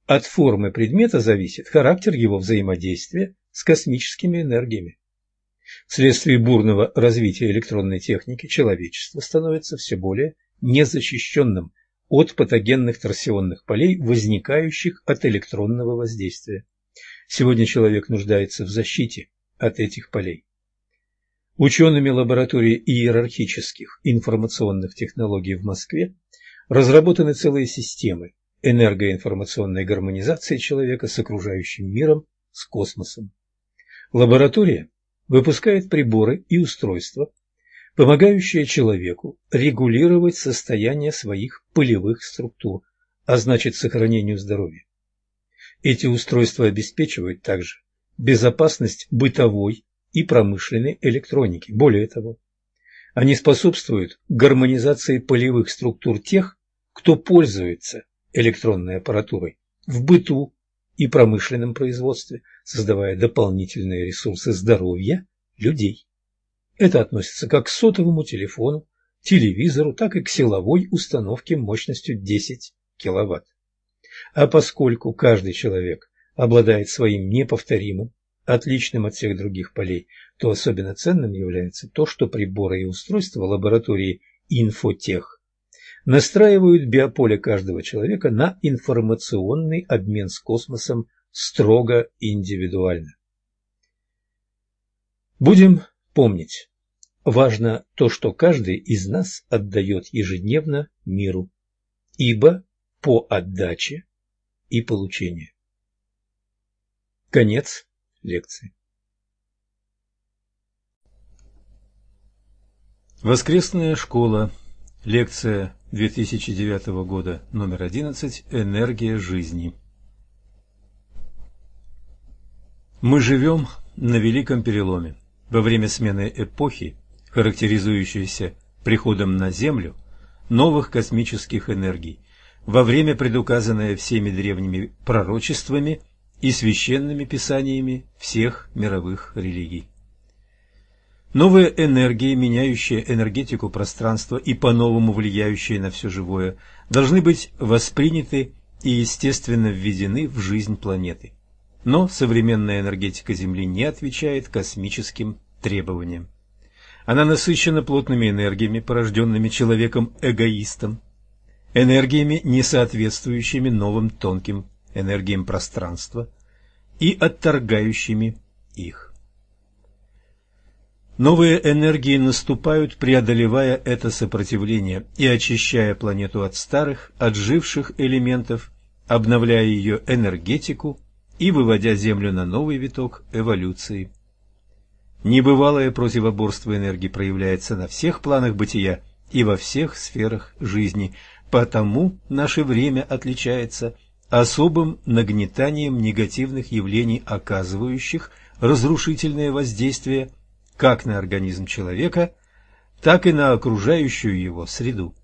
от формы предмета зависит характер его взаимодействия с космическими энергиями. Вследствие бурного развития электронной техники человечество становится все более незащищенным от патогенных торсионных полей, возникающих от электронного воздействия. Сегодня человек нуждается в защите от этих полей. Учеными лаборатории иерархических информационных технологий в Москве разработаны целые системы энергоинформационной гармонизации человека с окружающим миром, с космосом. Лаборатория выпускает приборы и устройства, помогающие человеку регулировать состояние своих полевых структур, а значит сохранению здоровья. Эти устройства обеспечивают также безопасность бытовой и промышленной электроники. Более того, они способствуют гармонизации полевых структур тех, кто пользуется электронной аппаратурой в быту и промышленном производстве, создавая дополнительные ресурсы здоровья людей. Это относится как к сотовому телефону, телевизору, так и к силовой установке мощностью 10 кВт. А поскольку каждый человек обладает своим неповторимым, отличным от всех других полей, то особенно ценным является то, что приборы и устройства лаборатории «Инфотех» настраивают биополе каждого человека на информационный обмен с космосом строго индивидуально. Будем помнить, важно то, что каждый из нас отдает ежедневно миру, ибо по отдаче и получению. Конец лекции. Воскресная школа. Лекция 2009 года, номер 11. Энергия жизни. Мы живем на великом переломе. Во время смены эпохи, характеризующейся приходом на Землю новых космических энергий, во время, предуказанное всеми древними пророчествами и священными писаниями всех мировых религий. Новые энергии, меняющие энергетику пространства и по-новому влияющие на все живое, должны быть восприняты и естественно введены в жизнь планеты. Но современная энергетика Земли не отвечает космическим требованиям. Она насыщена плотными энергиями, порожденными человеком-эгоистом, энергиями, не соответствующими новым тонким энергиям пространства и отторгающими их. Новые энергии наступают, преодолевая это сопротивление и очищая планету от старых, отживших элементов, обновляя ее энергетику и выводя Землю на новый виток эволюции. Небывалое противоборство энергии проявляется на всех планах бытия и во всех сферах жизни, потому наше время отличается особым нагнетанием негативных явлений, оказывающих разрушительное воздействие – как на организм человека, так и на окружающую его среду.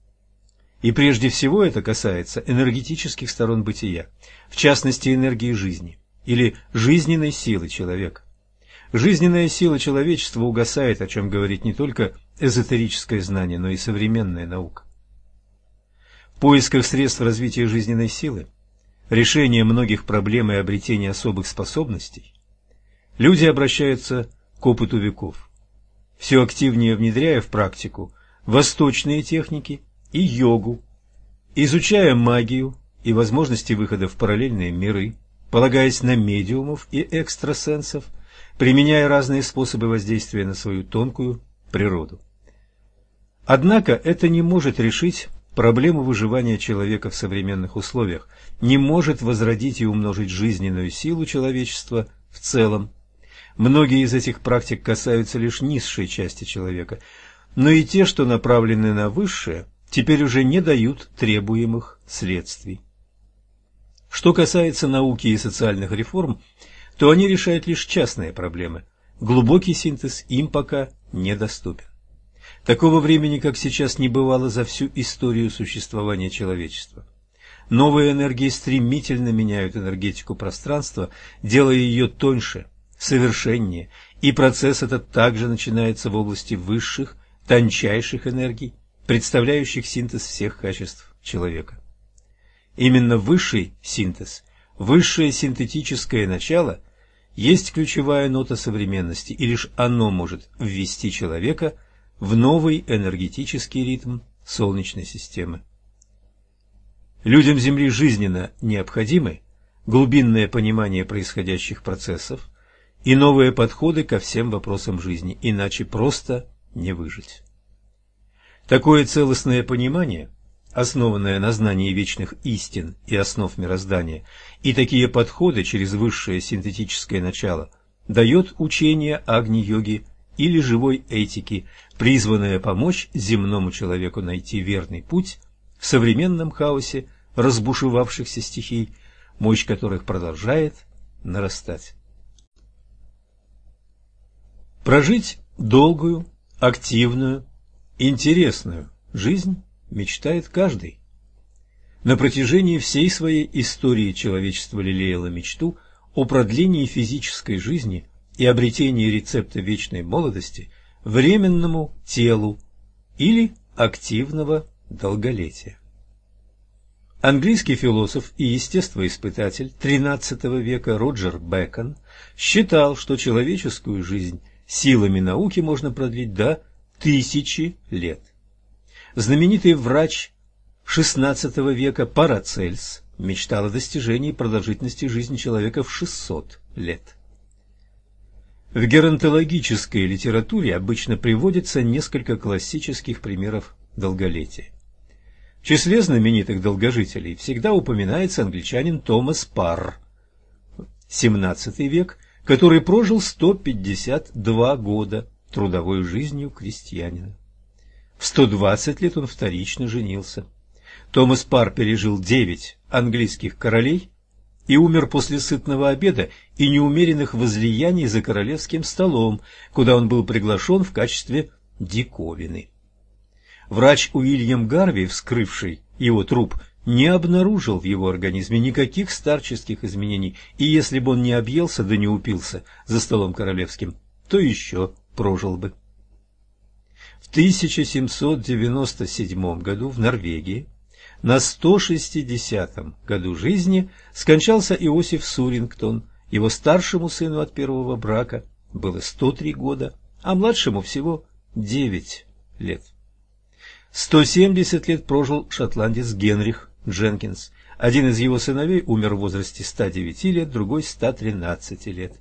И прежде всего это касается энергетических сторон бытия, в частности энергии жизни или жизненной силы человека. Жизненная сила человечества угасает, о чем говорит не только эзотерическое знание, но и современная наука. В поисках средств развития жизненной силы, решения многих проблем и обретения особых способностей, люди обращаются к опыту веков, все активнее внедряя в практику восточные техники и йогу, изучая магию и возможности выхода в параллельные миры, полагаясь на медиумов и экстрасенсов, применяя разные способы воздействия на свою тонкую природу. Однако это не может решить проблему выживания человека в современных условиях, не может возродить и умножить жизненную силу человечества в целом. Многие из этих практик касаются лишь низшей части человека, но и те, что направлены на высшее, теперь уже не дают требуемых следствий. Что касается науки и социальных реформ, то они решают лишь частные проблемы. Глубокий синтез им пока недоступен. Такого времени, как сейчас, не бывало за всю историю существования человечества. Новые энергии стремительно меняют энергетику пространства, делая ее тоньше – совершеннее, и процесс этот также начинается в области высших, тончайших энергий, представляющих синтез всех качеств человека. Именно высший синтез, высшее синтетическое начало есть ключевая нота современности, и лишь оно может ввести человека новый энергетический ритм Солнечной системы. Людям Земли жизненно необходимы глубинное понимание происходящих процессов, и новые подходы ко всем вопросам жизни, иначе просто не выжить. Такое целостное понимание, основанное на знании вечных истин и основ мироздания, и такие подходы через высшее синтетическое начало дает учение Агни-йоги или живой этики, призванное помочь земному человеку найти верный путь в современном хаосе разбушевавшихся стихий, мощь которых продолжает нарастать. Прожить долгую, активную, интересную жизнь мечтает каждый. На протяжении всей своей истории человечество лелеяло мечту о продлении физической жизни и обретении рецепта вечной молодости временному телу или активного долголетия. Английский философ и естествоиспытатель XIII века Роджер Бэкон считал, что человеческую жизнь силами науки можно продлить до тысячи лет. Знаменитый врач XVI века Парацельс мечтал о достижении продолжительности жизни человека в 600 лет. В геронтологической литературе обычно приводится несколько классических примеров долголетия. В числе знаменитых долгожителей всегда упоминается англичанин Томас Парр. XVII век который прожил 152 года трудовой жизнью крестьянина. В 120 лет он вторично женился. Томас Пар пережил девять английских королей и умер после сытного обеда и неумеренных возлияний за королевским столом, куда он был приглашен в качестве диковины. Врач Уильям Гарви, вскрывший его труп, не обнаружил в его организме никаких старческих изменений, и если бы он не объелся да не упился за столом королевским, то еще прожил бы. В 1797 году в Норвегии на 160 году жизни скончался Иосиф Сурингтон, его старшему сыну от первого брака было 103 года, а младшему всего 9 лет. 170 лет прожил шотландец Генрих Дженкинс. Один из его сыновей умер в возрасте 109 лет, другой 113 лет.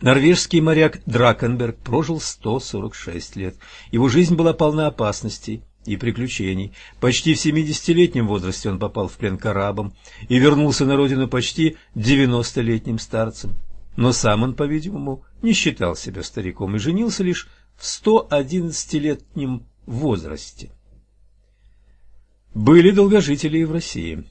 Норвежский моряк Дракенберг прожил 146 лет. Его жизнь была полна опасностей и приключений. Почти в 70-летнем возрасте он попал в плен к арабам и вернулся на родину почти 90-летним старцем. Но сам он, по-видимому, не считал себя стариком и женился лишь в 111-летнем возрасте. Были долгожители и в России.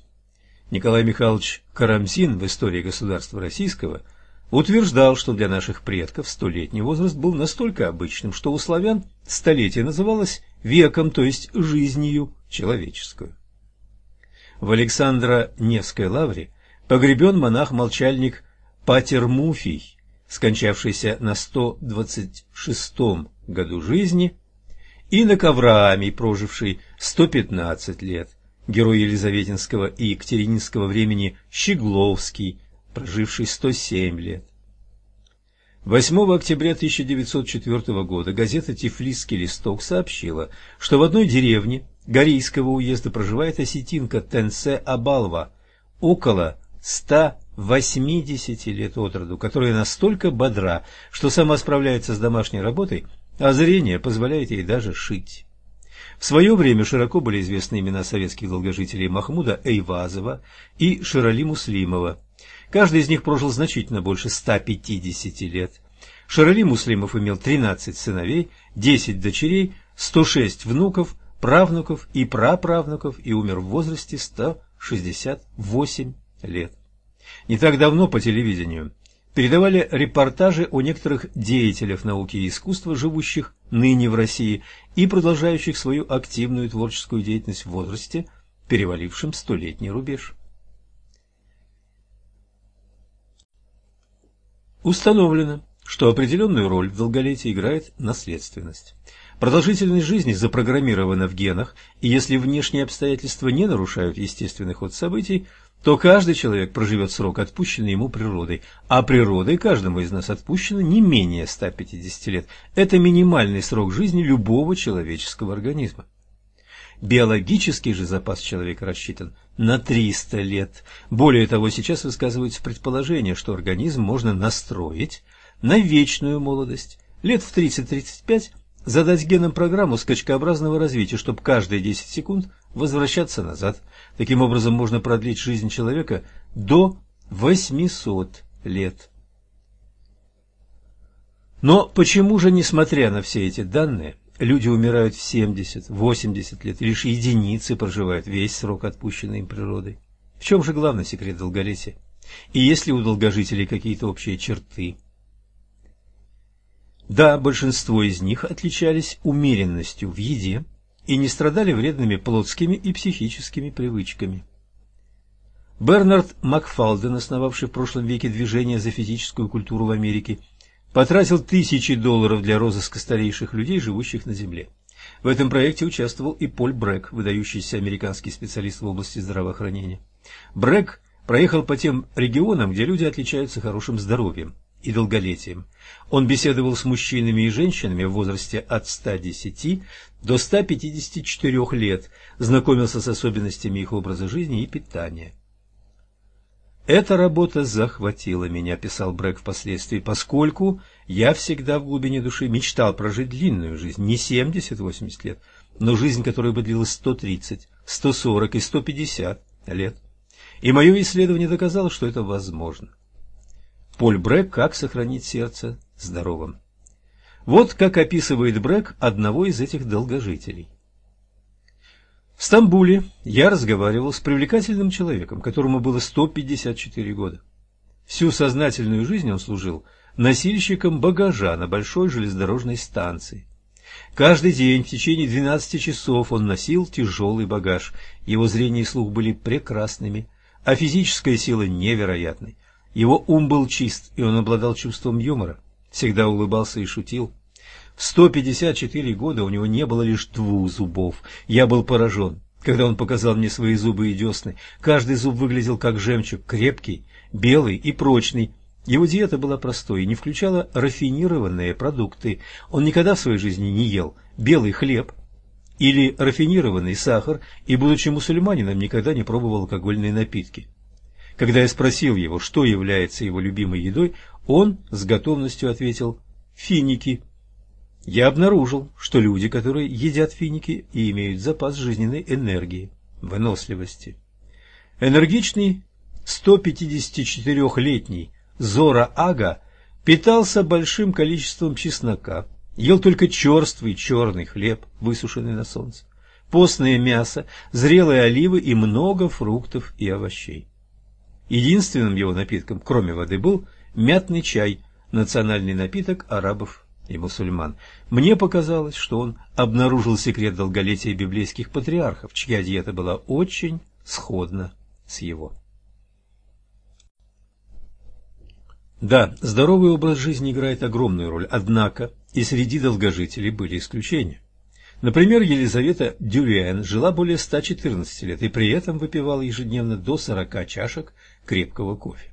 Николай Михайлович Карамзин в истории государства российского утверждал, что для наших предков столетний возраст был настолько обычным, что у славян столетие называлось веком, то есть жизнью человеческую. В Александра Невской лавре погребен монах-молчальник Патер Муфий, скончавшийся на 126 году жизни, и на Коврааме, проживший 115 лет, герой Елизаветинского и Екатерининского времени Щегловский, проживший 107 лет. 8 октября 1904 года газета «Тифлисский листок» сообщила, что в одной деревне Горийского уезда проживает осетинка Тенсе Абалва, около 180 лет от роду, которая настолько бодра, что сама справляется с домашней работой, а зрение позволяет ей даже шить. В свое время широко были известны имена советских долгожителей Махмуда Эйвазова и Ширали Муслимова. Каждый из них прожил значительно больше 150 лет. Шарали Муслимов имел 13 сыновей, 10 дочерей, 106 внуков, правнуков и праправнуков и умер в возрасте 168 лет. Не так давно по телевидению передавали репортажи о некоторых деятелях науки и искусства, живущих ныне в России и продолжающих свою активную творческую деятельность в возрасте, перевалившем столетний рубеж. Установлено, что определенную роль в долголетии играет наследственность. Продолжительность жизни запрограммирована в генах, и если внешние обстоятельства не нарушают естественный ход событий, то каждый человек проживет срок, отпущенный ему природой, а природой каждому из нас отпущено не менее 150 лет. Это минимальный срок жизни любого человеческого организма. Биологический же запас человека рассчитан на 300 лет. Более того, сейчас высказываются предположения, что организм можно настроить на вечную молодость. Лет в 30-35 задать генам программу скачкообразного развития, чтобы каждые 10 секунд возвращаться назад. Таким образом, можно продлить жизнь человека до 800 лет. Но почему же, несмотря на все эти данные, Люди умирают в 70, 80 лет, лишь единицы проживают весь срок, отпущенный им природой. В чем же главный секрет долголетия? И есть ли у долгожителей какие-то общие черты? Да, большинство из них отличались умеренностью в еде и не страдали вредными плотскими и психическими привычками. Бернард Макфалден, основавший в прошлом веке движение за физическую культуру в Америке, потратил тысячи долларов для розыска старейших людей, живущих на Земле. В этом проекте участвовал и Поль Брэк, выдающийся американский специалист в области здравоохранения. Брэк проехал по тем регионам, где люди отличаются хорошим здоровьем и долголетием. Он беседовал с мужчинами и женщинами в возрасте от 110 до 154 лет, знакомился с особенностями их образа жизни и питания. «Эта работа захватила меня», – писал Брэк впоследствии, «поскольку я всегда в глубине души мечтал прожить длинную жизнь, не 70-80 лет, но жизнь, которая бы длилась 130, 140 и 150 лет. И мое исследование доказало, что это возможно». Поль Брэк «Как сохранить сердце здоровым». Вот как описывает Брэк одного из этих долгожителей. В Стамбуле я разговаривал с привлекательным человеком, которому было 154 года. Всю сознательную жизнь он служил носильщиком багажа на большой железнодорожной станции. Каждый день в течение 12 часов он носил тяжелый багаж. Его зрение и слух были прекрасными, а физическая сила невероятной. Его ум был чист, и он обладал чувством юмора, всегда улыбался и шутил. В 154 года у него не было лишь двух зубов. Я был поражен, когда он показал мне свои зубы и десны. Каждый зуб выглядел как жемчуг, крепкий, белый и прочный. Его диета была простой и не включала рафинированные продукты. Он никогда в своей жизни не ел белый хлеб или рафинированный сахар, и, будучи мусульманином, никогда не пробовал алкогольные напитки. Когда я спросил его, что является его любимой едой, он с готовностью ответил «финики». Я обнаружил, что люди, которые едят финики, и имеют запас жизненной энергии, выносливости. Энергичный 154-летний Зора Ага питался большим количеством чеснока, ел только черствый черный хлеб, высушенный на солнце, постное мясо, зрелые оливы и много фруктов и овощей. Единственным его напитком, кроме воды, был мятный чай, национальный напиток арабов и мусульман. Мне показалось, что он обнаружил секрет долголетия библейских патриархов, чья диета была очень сходна с его. Да, здоровый образ жизни играет огромную роль, однако и среди долгожителей были исключения. Например, Елизавета Дюриен жила более 114 лет и при этом выпивала ежедневно до 40 чашек крепкого кофе.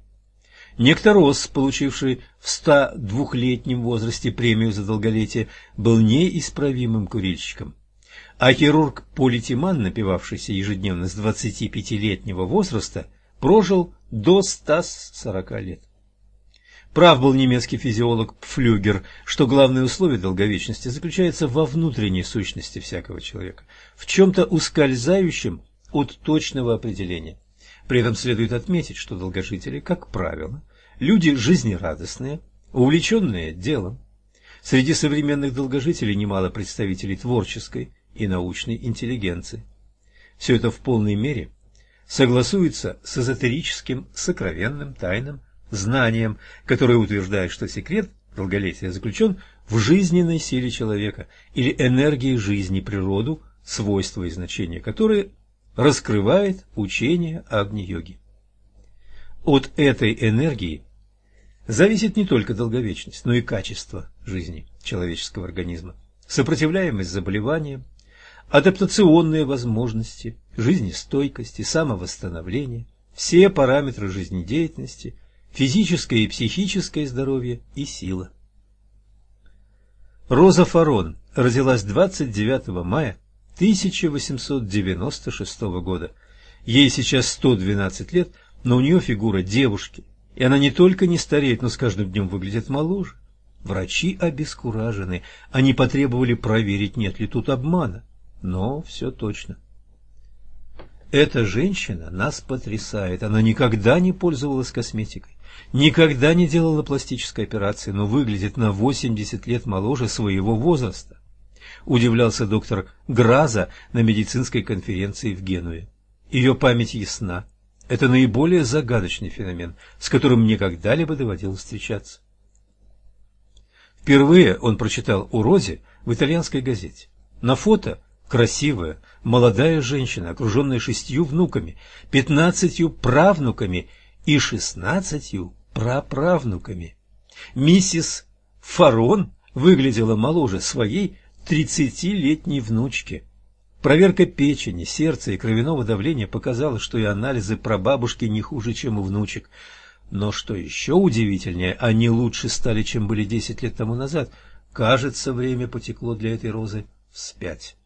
Некто Росс, получивший в 102-летнем возрасте премию за долголетие, был неисправимым курильщиком. А хирург Политиман, напивавшийся ежедневно с 25-летнего возраста, прожил до 140 лет. Прав был немецкий физиолог Пфлюгер, что главное условие долговечности заключается во внутренней сущности всякого человека, в чем-то ускользающем от точного определения. При этом следует отметить, что долгожители, как правило, люди жизнерадостные, увлеченные делом. Среди современных долгожителей немало представителей творческой и научной интеллигенции. Все это в полной мере согласуется с эзотерическим, сокровенным, тайным знанием, которое утверждает, что секрет долголетия заключен в жизненной силе человека или энергии жизни природу, свойства и значения которые раскрывает учение Агни-йоги. От этой энергии зависит не только долговечность, но и качество жизни человеческого организма, сопротивляемость заболеваниям, адаптационные возможности, жизнестойкость и самовосстановление, все параметры жизнедеятельности – физическое и психическое здоровье и сила. Роза Фарон родилась 29 мая 1896 года. Ей сейчас 112 лет, но у нее фигура девушки, и она не только не стареет, но с каждым днем выглядит моложе. Врачи обескуражены, они потребовали проверить, нет ли тут обмана, но все точно. Эта женщина нас потрясает, она никогда не пользовалась косметикой никогда не делала пластической операции, но выглядит на 80 лет моложе своего возраста. Удивлялся доктор Граза на медицинской конференции в Генуе. Ее память ясна. Это наиболее загадочный феномен, с которым мне когда-либо доводилось встречаться. Впервые он прочитал о Розе в итальянской газете. На фото красивая, молодая женщина, окруженная шестью внуками, пятнадцатью правнуками и шестнадцатью праправнуками. Миссис Фарон выглядела моложе своей тридцатилетней внучки. Проверка печени, сердца и кровяного давления показала, что и анализы прабабушки не хуже, чем у внучек. Но что еще удивительнее, они лучше стали, чем были десять лет тому назад. Кажется, время потекло для этой розы вспять.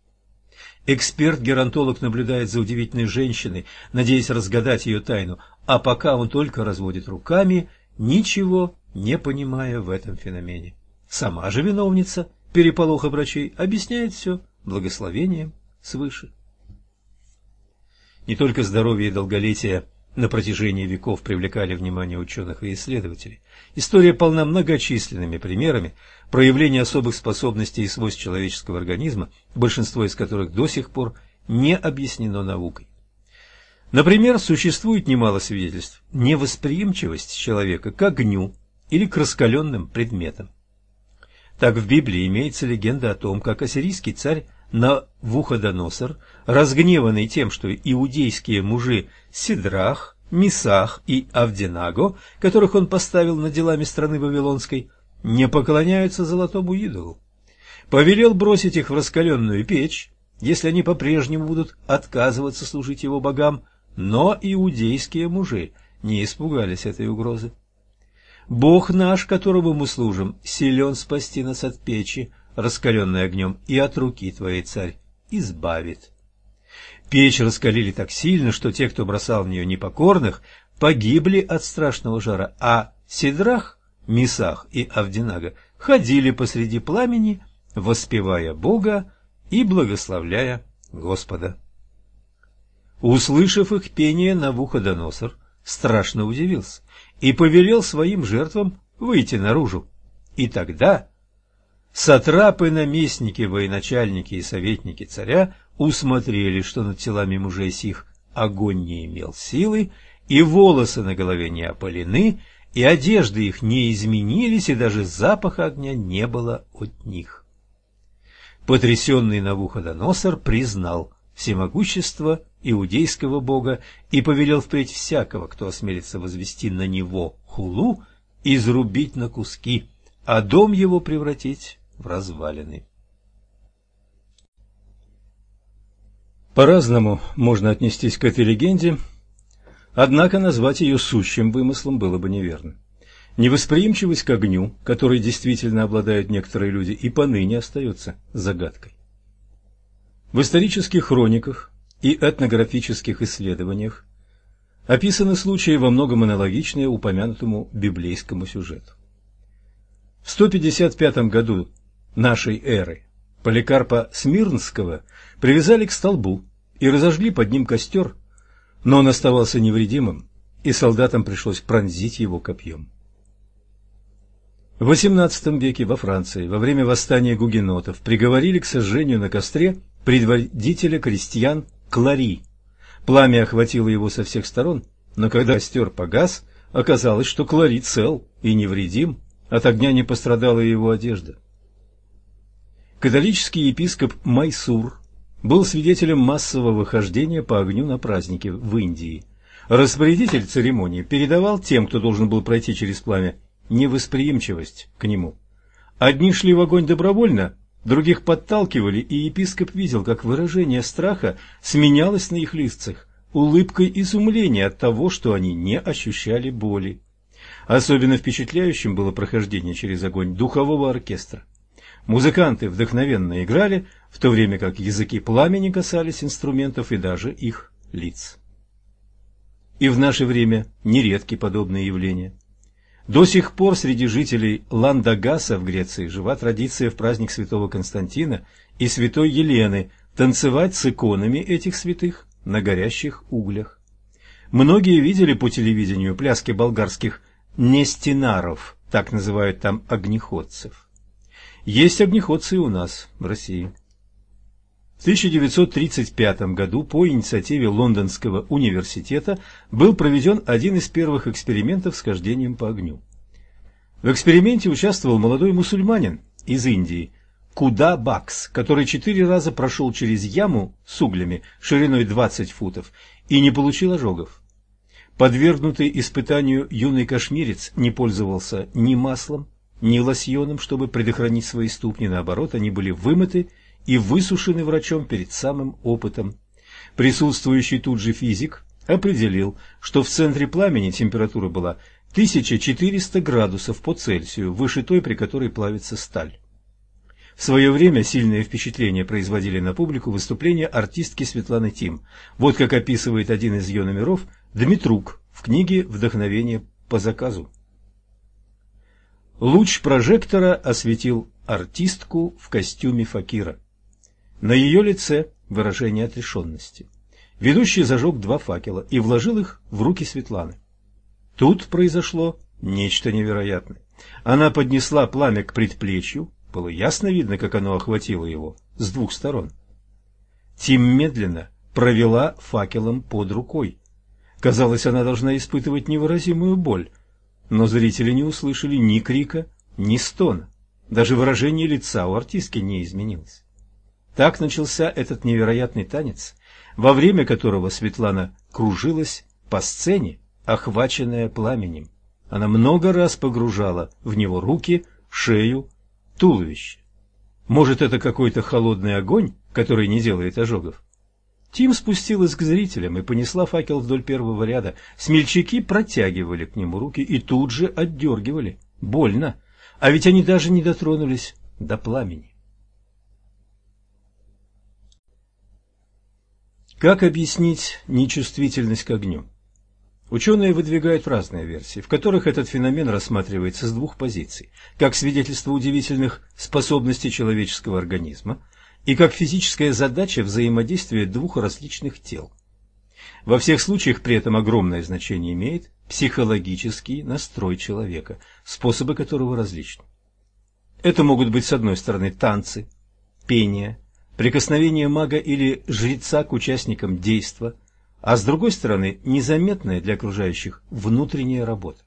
Эксперт-геронтолог наблюдает за удивительной женщиной, надеясь разгадать ее тайну, а пока он только разводит руками, ничего не понимая в этом феномене. Сама же виновница переполоха врачей объясняет все благословением свыше. Не только здоровье и долголетие на протяжении веков привлекали внимание ученых и исследователей. История полна многочисленными примерами проявления особых способностей и свойств человеческого организма, большинство из которых до сих пор не объяснено наукой. Например, существует немало свидетельств невосприимчивости человека к огню или к раскаленным предметам. Так в Библии имеется легенда о том, как ассирийский царь Навуходоносор, разгневанный тем, что иудейские мужи Сидрах, Мисах и Авденаго, которых он поставил над делами страны Вавилонской, не поклоняются золотому идолу. Повелел бросить их в раскаленную печь, если они по-прежнему будут отказываться служить его богам, но иудейские мужи не испугались этой угрозы. Бог наш, которому мы служим, силен спасти нас от печи, раскаленной огнем, и от руки твоей, царь, избавит. Печь раскалили так сильно, что те, кто бросал в нее непокорных, погибли от страшного жара, а Сидрах, Мисах и Авдинага ходили посреди пламени, воспевая Бога и благословляя Господа. Услышав их пение, Навуходоносор страшно удивился и повелел своим жертвам выйти наружу. И тогда сатрапы, наместники, военачальники и советники царя усмотрели, что над телами мужей сих огонь не имел силы, и волосы на голове не опалены, и одежды их не изменились, и даже запаха огня не было от них. Потрясенный Навуходоносор признал всемогущество иудейского бога и повелел впредь всякого, кто осмелится возвести на него хулу, изрубить на куски, а дом его превратить в развалины. По-разному можно отнестись к этой легенде, однако назвать ее сущим вымыслом было бы неверно. Невосприимчивость к огню, которой действительно обладают некоторые люди, и поныне остается загадкой. В исторических хрониках и этнографических исследованиях описаны случаи во многом аналогичные упомянутому библейскому сюжету. В 155 году нашей эры Поликарпа Смирнского привязали к столбу и разожгли под ним костер, но он оставался невредимым, и солдатам пришлось пронзить его копьем. В XVIII веке во Франции во время восстания гугенотов приговорили к сожжению на костре предводителя крестьян Клари. Пламя охватило его со всех сторон, но когда костер погас, оказалось, что Клари цел и невредим, от огня не пострадала его одежда. Католический епископ Майсур был свидетелем массового хождения по огню на празднике в Индии. Распорядитель церемонии передавал тем, кто должен был пройти через пламя, невосприимчивость к нему. Одни шли в огонь добровольно, других подталкивали, и епископ видел, как выражение страха сменялось на их лицах улыбкой изумления от того, что они не ощущали боли. Особенно впечатляющим было прохождение через огонь духового оркестра. Музыканты вдохновенно играли, в то время как языки пламени касались инструментов и даже их лиц. И в наше время нередки подобные явления. До сих пор среди жителей Ландагаса в Греции жива традиция в праздник святого Константина и святой Елены танцевать с иконами этих святых на горящих углях. Многие видели по телевидению пляски болгарских нестинаров, так называют там огнеходцев. Есть огнеходцы и у нас, в России. В 1935 году по инициативе Лондонского университета был проведен один из первых экспериментов с хождением по огню. В эксперименте участвовал молодой мусульманин из Индии Куда Бакс, который четыре раза прошел через яму с углями шириной 20 футов и не получил ожогов. Подвергнутый испытанию юный кашмирец не пользовался ни маслом, ни лосьоном, чтобы предохранить свои ступни, наоборот, они были вымыты и высушены врачом перед самым опытом. Присутствующий тут же физик определил, что в центре пламени температура была 1400 градусов по Цельсию, выше той, при которой плавится сталь. В свое время сильное впечатление производили на публику выступления артистки Светланы Тим. Вот как описывает один из ее номеров Дмитрук в книге «Вдохновение по заказу». Луч прожектора осветил артистку в костюме факира. На ее лице выражение отрешенности. Ведущий зажег два факела и вложил их в руки Светланы. Тут произошло нечто невероятное. Она поднесла пламя к предплечью, было ясно видно, как оно охватило его с двух сторон. Тим медленно провела факелом под рукой. Казалось, она должна испытывать невыразимую боль, но зрители не услышали ни крика, ни стона. Даже выражение лица у артистки не изменилось. Так начался этот невероятный танец, во время которого Светлана кружилась по сцене, охваченная пламенем. Она много раз погружала в него руки, шею, туловище. Может, это какой-то холодный огонь, который не делает ожогов? Тим спустилась к зрителям и понесла факел вдоль первого ряда. Смельчаки протягивали к нему руки и тут же отдергивали. Больно. А ведь они даже не дотронулись до пламени. Как объяснить нечувствительность к огню? Ученые выдвигают разные версии, в которых этот феномен рассматривается с двух позиций, как свидетельство удивительных способностей человеческого организма и как физическая задача взаимодействия двух различных тел. Во всех случаях при этом огромное значение имеет психологический настрой человека, способы которого различны. Это могут быть, с одной стороны, танцы, пение, прикосновение мага или жреца к участникам действа, а с другой стороны, незаметная для окружающих внутренняя работа.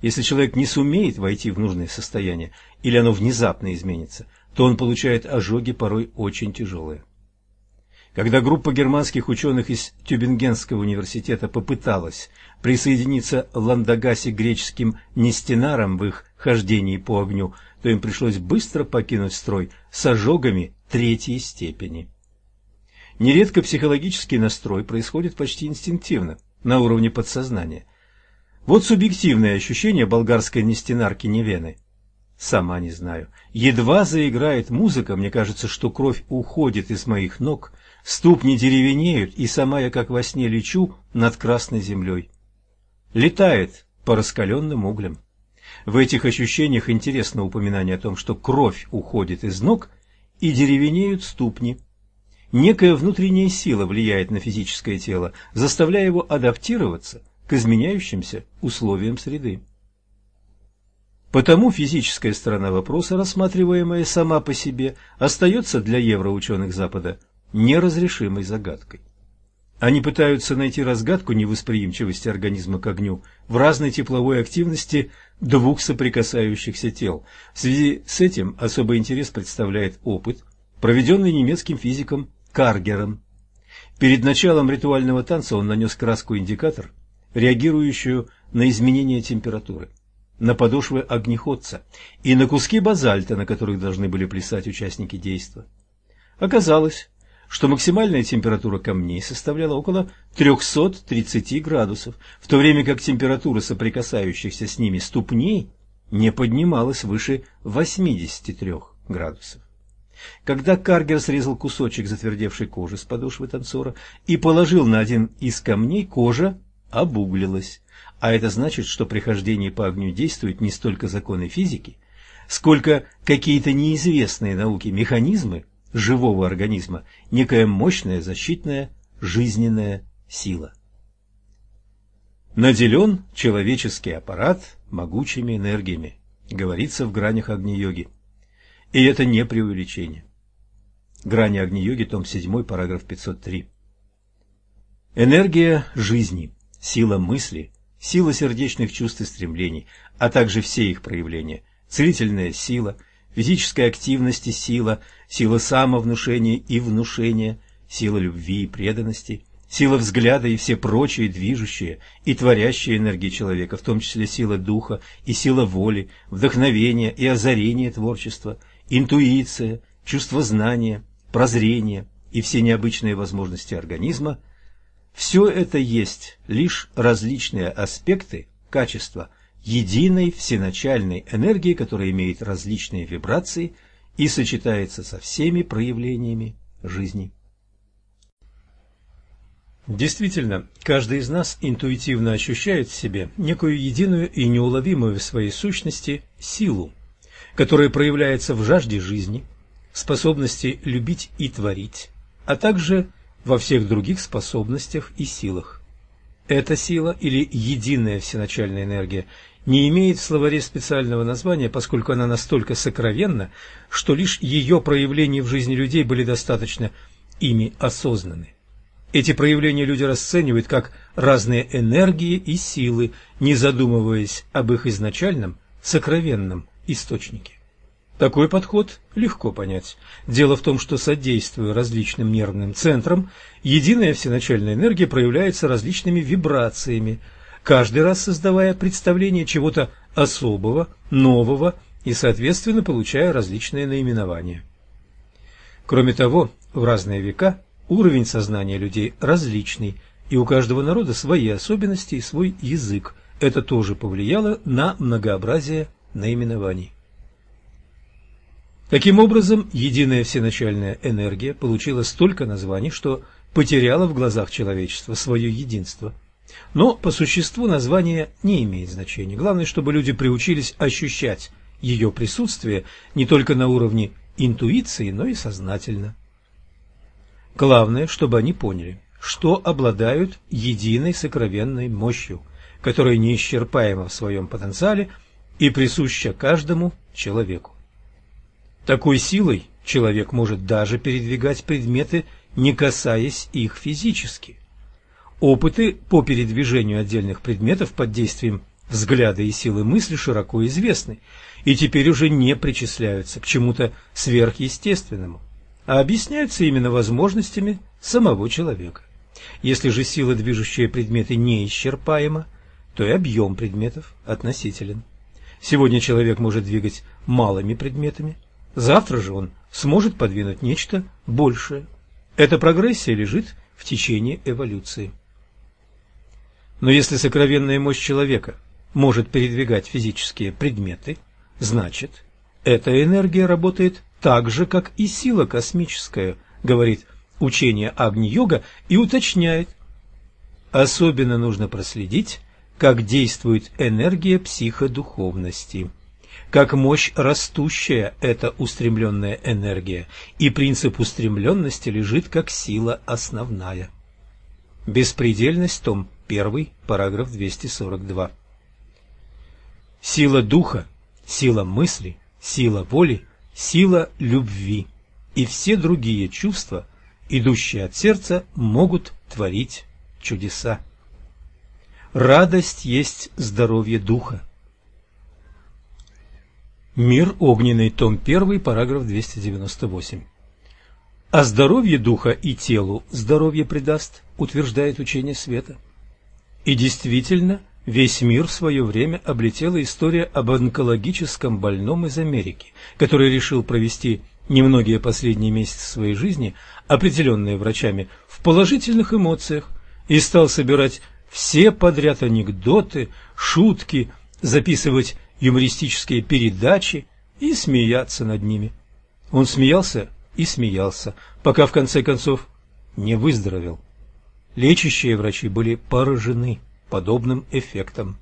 Если человек не сумеет войти в нужное состояние, или оно внезапно изменится, то он получает ожоги порой очень тяжелые. Когда группа германских ученых из Тюбингенского университета попыталась присоединиться Ландагасе греческим нестинарам в их хождении по огню, то им пришлось быстро покинуть строй с ожогами третьей степени. Нередко психологический настрой происходит почти инстинктивно, на уровне подсознания. Вот субъективное ощущение болгарской нестенарки Невены. Сама не знаю. Едва заиграет музыка, мне кажется, что кровь уходит из моих ног, ступни деревенеют, и сама я как во сне лечу над красной землей. Летает по раскаленным углям. В этих ощущениях интересно упоминание о том, что кровь уходит из ног и деревенеют ступни. Некая внутренняя сила влияет на физическое тело, заставляя его адаптироваться к изменяющимся условиям среды. Потому физическая сторона вопроса, рассматриваемая сама по себе, остается для евроученых Запада неразрешимой загадкой. Они пытаются найти разгадку невосприимчивости организма к огню в разной тепловой активности двух соприкасающихся тел. В связи с этим особый интерес представляет опыт, проведенный немецким физиком Каргером. Перед началом ритуального танца он нанес краску-индикатор, реагирующую на изменение температуры, на подошвы огнеходца и на куски базальта, на которых должны были плясать участники действа. Оказалось, что максимальная температура камней составляла около 330 градусов, в то время как температура соприкасающихся с ними ступней не поднималась выше 83 градусов. Когда Каргер срезал кусочек затвердевшей кожи с подошвы танцора и положил на один из камней, кожа обуглилась. А это значит, что при хождении по огню действуют не столько законы физики, сколько какие-то неизвестные науке механизмы живого организма, некая мощная защитная жизненная сила. Наделен человеческий аппарат могучими энергиями, говорится в гранях Агни-йоги. И это не преувеличение. Грани Агни-йоги, том 7, параграф 503. Энергия жизни, сила мысли, сила сердечных чувств и стремлений, а также все их проявления, целительная сила, физическая активность и сила, сила самовнушения и внушения, сила любви и преданности, сила взгляда и все прочие движущие и творящие энергии человека, в том числе сила духа и сила воли, вдохновения и озарения творчества – интуиция, чувство знания, прозрение и все необычные возможности организма – все это есть лишь различные аспекты качества единой всеначальной энергии, которая имеет различные вибрации и сочетается со всеми проявлениями жизни. Действительно, каждый из нас интуитивно ощущает в себе некую единую и неуловимую в своей сущности силу, которое проявляется в жажде жизни, способности любить и творить, а также во всех других способностях и силах. Эта сила или единая всеначальная энергия не имеет в словаре специального названия, поскольку она настолько сокровенна, что лишь ее проявления в жизни людей были достаточно ими осознаны. Эти проявления люди расценивают как разные энергии и силы, не задумываясь об их изначальном, сокровенном источники. Такой подход легко понять. Дело в том, что содействуя различным нервным центрам, единая всеначальная энергия проявляется различными вибрациями, каждый раз создавая представление чего-то особого, нового и, соответственно, получая различные наименования. Кроме того, в разные века уровень сознания людей различный, и у каждого народа свои особенности и свой язык. Это тоже повлияло на многообразие наименований. Таким образом, единая всеначальная энергия получила столько названий, что потеряла в глазах человечества свое единство. Но по существу название не имеет значения. Главное, чтобы люди приучились ощущать ее присутствие не только на уровне интуиции, но и сознательно. Главное, чтобы они поняли, что обладают единой сокровенной мощью, которая неисчерпаема в своем потенциале и присуща каждому человеку. Такой силой человек может даже передвигать предметы, не касаясь их физически. Опыты по передвижению отдельных предметов под действием взгляда и силы мысли широко известны и теперь уже не причисляются к чему-то сверхъестественному, а объясняются именно возможностями самого человека. Если же сила, движущая предметы, неисчерпаема, то и объем предметов относителен. Сегодня человек может двигать малыми предметами, завтра же он сможет подвинуть нечто большее. Эта прогрессия лежит в течение эволюции. Но если сокровенная мощь человека может передвигать физические предметы, значит, эта энергия работает так же, как и сила космическая, говорит учение Агни-йога и уточняет. Особенно нужно проследить, как действует энергия психодуховности. Как мощь растущая – это устремленная энергия, и принцип устремленности лежит как сила основная. Беспредельность, том 1, параграф 242. Сила духа, сила мысли, сила воли, сила любви и все другие чувства, идущие от сердца, могут творить чудеса. Радость есть здоровье духа. Мир огненный, том 1, параграф 298. А здоровье духа и телу здоровье придаст, утверждает учение света. И действительно, весь мир в свое время облетела история об онкологическом больном из Америки, который решил провести немногие последние месяцы своей жизни, определенные врачами, в положительных эмоциях, и стал собирать все подряд анекдоты, шутки, записывать юмористические передачи и смеяться над ними. Он смеялся и смеялся, пока в конце концов не выздоровел. Лечащие врачи были поражены подобным эффектом.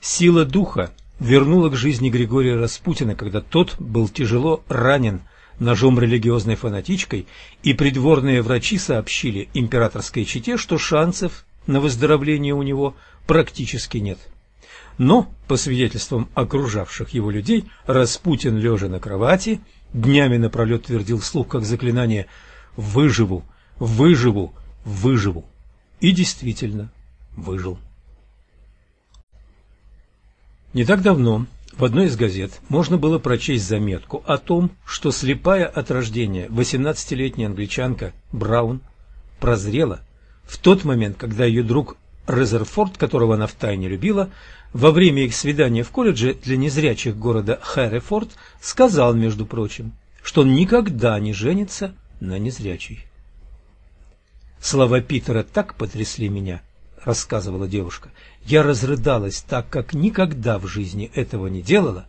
Сила духа вернула к жизни Григория Распутина, когда тот был тяжело ранен ножом религиозной фанатичкой, и придворные врачи сообщили императорской чете, что шансов на выздоровление у него практически нет. Но, по свидетельствам окружавших его людей, Распутин, лежа на кровати, днями напролет твердил вслух как заклинание «Выживу! Выживу! выживу. И действительно выжил. Не так давно в одной из газет можно было прочесть заметку о том, что слепая от рождения 18-летняя англичанка Браун прозрела в тот момент, когда ее друг Резерфорд, которого она втайне любила, во время их свидания в колледже для незрячих города Хэррифорд сказал, между прочим, что он никогда не женится на незрячей. Слова Питера так потрясли меня, рассказывала девушка. Я разрыдалась так, как никогда в жизни этого не делала,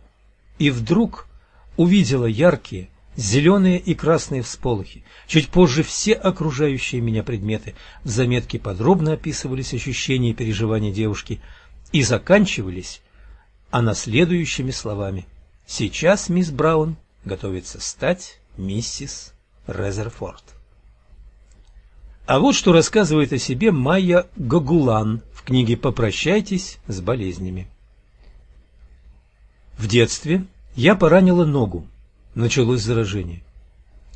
и вдруг увидела яркие зеленые и красные всполохи. Чуть позже все окружающие меня предметы в заметке подробно описывались ощущения и переживания девушки и заканчивались она следующими словами. Сейчас мисс Браун готовится стать миссис Резерфорд. А вот что рассказывает о себе Майя Гагулан в книге «Попрощайтесь с болезнями». В детстве я поранила ногу. Началось заражение.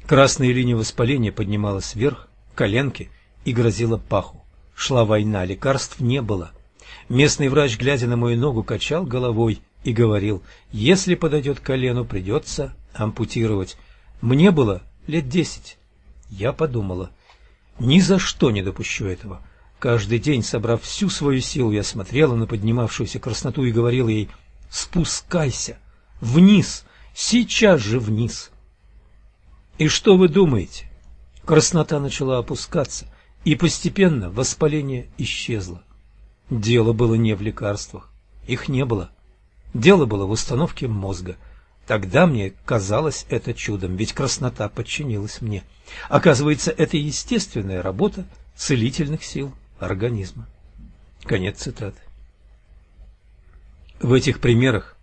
Красная линия воспаления поднималась вверх, коленки и грозила паху. Шла война, лекарств не было. Местный врач, глядя на мою ногу, качал головой и говорил, если подойдет к колену, придется ампутировать. Мне было лет десять. Я подумала, ни за что не допущу этого. Каждый день, собрав всю свою силу, я смотрела на поднимавшуюся красноту и говорила ей «Спускайся! Вниз! Сейчас же вниз!» И что вы думаете? Краснота начала опускаться, и постепенно воспаление исчезло. Дело было не в лекарствах, их не было. Дело было в установке мозга. Тогда мне казалось это чудом, ведь краснота подчинилась мне. Оказывается, это естественная работа целительных сил организма. Конец цитаты. В этих примерах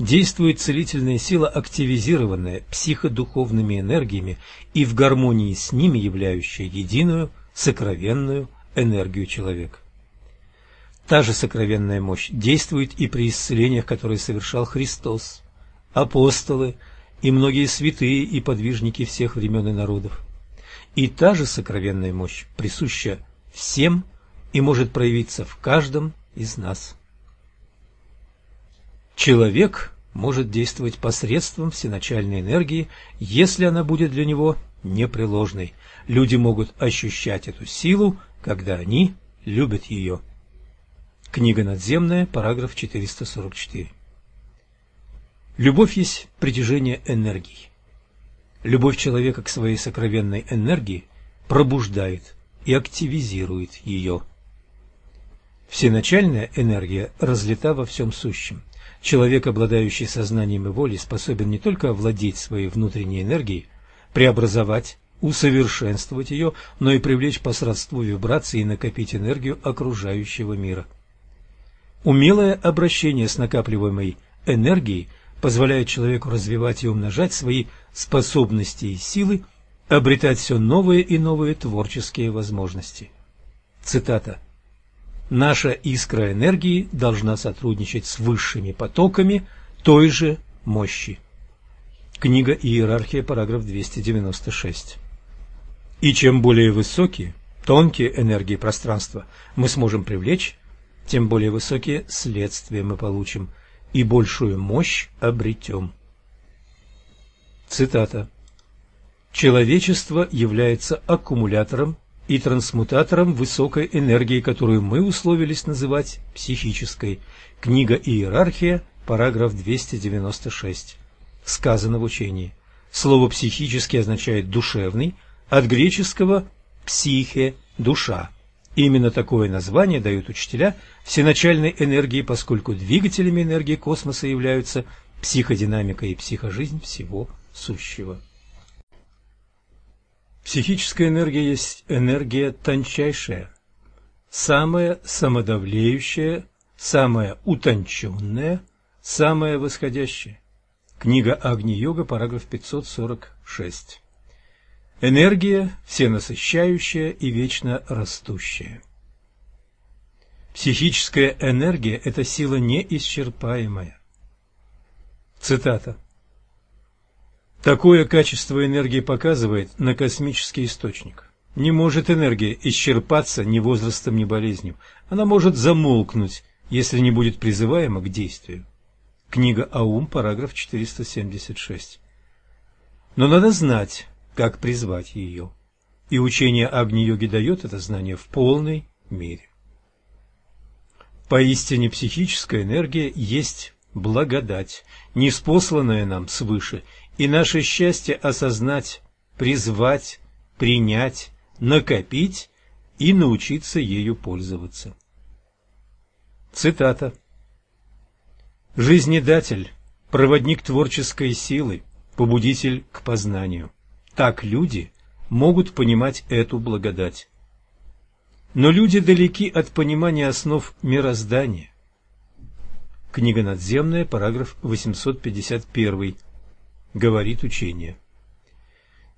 действует целительная сила, активизированная психодуховными энергиями и в гармонии с ними являющая единую сокровенную энергию человека. Та же сокровенная мощь действует и при исцелениях, которые совершал Христос, апостолы и многие святые и подвижники всех времен и народов. И та же сокровенная мощь присуща всем и может проявиться в каждом из нас. Человек может действовать посредством всеначальной энергии, если она будет для него непреложной. Люди могут ощущать эту силу, когда они любят ее. Книга надземная, параграф 444. Любовь есть притяжение энергии. Любовь человека к своей сокровенной энергии пробуждает и активизирует ее. Всеначальная энергия разлита во всем сущем. Человек, обладающий сознанием и волей, способен не только овладеть своей внутренней энергией, преобразовать, усовершенствовать ее, но и привлечь по сродству вибрации и накопить энергию окружающего мира. Умелое обращение с накапливаемой энергией позволяет человеку развивать и умножать свои способности и силы, обретать все новые и новые творческие возможности. Цитата Наша искра энергии должна сотрудничать с высшими потоками той же мощи. Книга «Иерархия», параграф 296. И чем более высокие, тонкие энергии пространства мы сможем привлечь, тем более высокие следствия мы получим и большую мощь обретем. Цитата. Человечество является аккумулятором и трансмутатором высокой энергии, которую мы условились называть психической. Книга «Иерархия», параграф 296. Сказано в учении. Слово «психический» означает «душевный», от греческого «психе» – «душа». Именно такое название дают учителя всеначальной энергии, поскольку двигателями энергии космоса являются психодинамика и психожизнь всего сущего. Психическая энергия есть энергия тончайшая, самая самодавлеющая, самая утонченная, самая восходящая. Книга Агни-йога, параграф 546. Энергия всенасыщающая и вечно растущая. Психическая энергия – это сила неисчерпаемая. Цитата. Такое качество энергии показывает на космический источник. Не может энергия исчерпаться ни возрастом, ни болезнью. Она может замолкнуть, если не будет призываема к действию. Книга Аум, параграф 476. Но надо знать, как призвать ее. И учение Агни-йоги дает это знание в полной мере. Поистине психическая энергия есть благодать, неспосланная нам свыше и наше счастье осознать, призвать, принять, накопить и научиться ею пользоваться. Цитата. «Жизнедатель, проводник творческой силы, побудитель к познанию. Так люди могут понимать эту благодать. Но люди далеки от понимания основ мироздания. Книга надземная, параграф 851 говорит учение.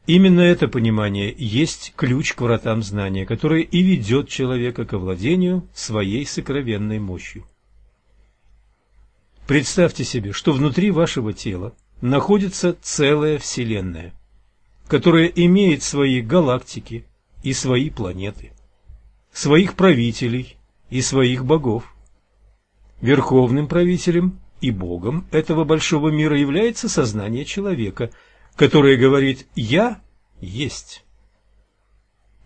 Именно это понимание есть ключ к вратам знания, которое и ведет человека к овладению своей сокровенной мощью. Представьте себе, что внутри вашего тела находится целая Вселенная, которая имеет свои галактики и свои планеты, своих правителей и своих богов. Верховным правителем и Богом этого большого мира является сознание человека, которое говорит «я есть».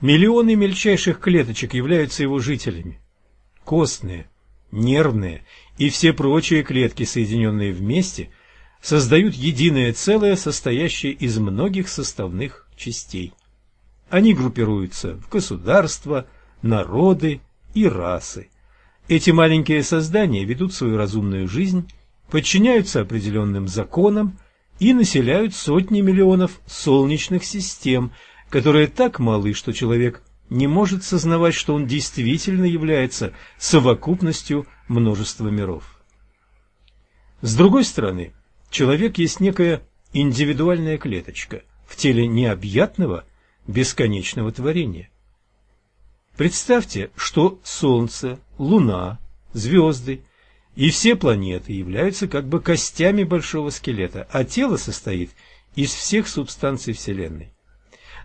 Миллионы мельчайших клеточек являются его жителями. Костные, нервные и все прочие клетки, соединенные вместе, создают единое целое, состоящее из многих составных частей. Они группируются в государства, народы и расы. Эти маленькие создания ведут свою разумную жизнь, подчиняются определенным законам и населяют сотни миллионов солнечных систем, которые так малы, что человек не может сознавать, что он действительно является совокупностью множества миров. С другой стороны, человек есть некая индивидуальная клеточка в теле необъятного, бесконечного творения. Представьте, что Солнце, Луна, звезды и все планеты являются как бы костями большого скелета, а тело состоит из всех субстанций Вселенной.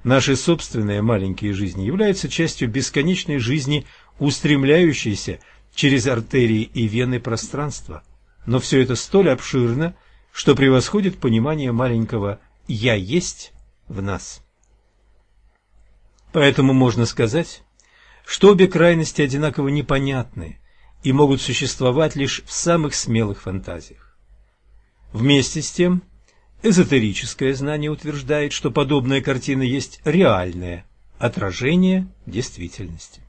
Наши собственные маленькие жизни являются частью бесконечной жизни, устремляющейся через артерии и вены пространства. Но все это столь обширно, что превосходит понимание маленького «я есть» в нас. Поэтому можно сказать, что обе крайности одинаково непонятны и могут существовать лишь в самых смелых фантазиях. Вместе с тем, эзотерическое знание утверждает, что подобная картина есть реальное отражение действительности.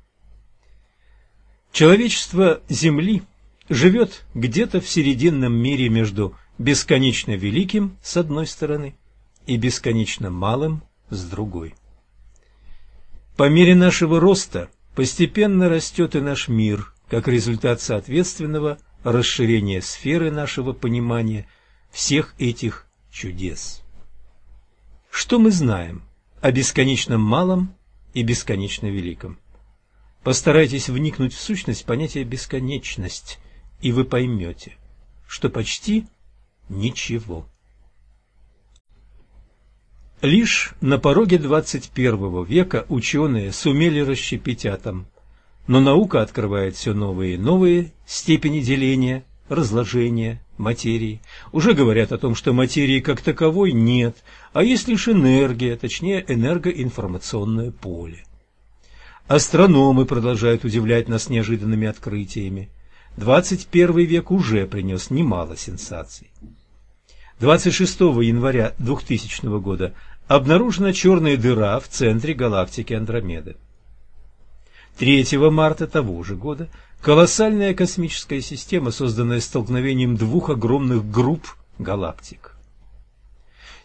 Человечество Земли живет где-то в серединном мире между бесконечно великим с одной стороны и бесконечно малым с другой. По мере нашего роста постепенно растет и наш мир, как результат соответственного расширения сферы нашего понимания всех этих чудес. Что мы знаем о бесконечном малом и бесконечно великом? Постарайтесь вникнуть в сущность понятия «бесконечность», и вы поймете, что почти ничего. Лишь на пороге 21 века ученые сумели расщепить атом, но наука открывает все новые и новые степени деления, разложения материи. Уже говорят о том, что материи как таковой нет, а есть лишь энергия, точнее энергоинформационное поле. Астрономы продолжают удивлять нас неожиданными открытиями. 21 век уже принес немало сенсаций. 26 января 2000 года обнаружена черная дыра в центре галактики Андромеды. 3 марта того же года колоссальная космическая система, созданная столкновением двух огромных групп галактик.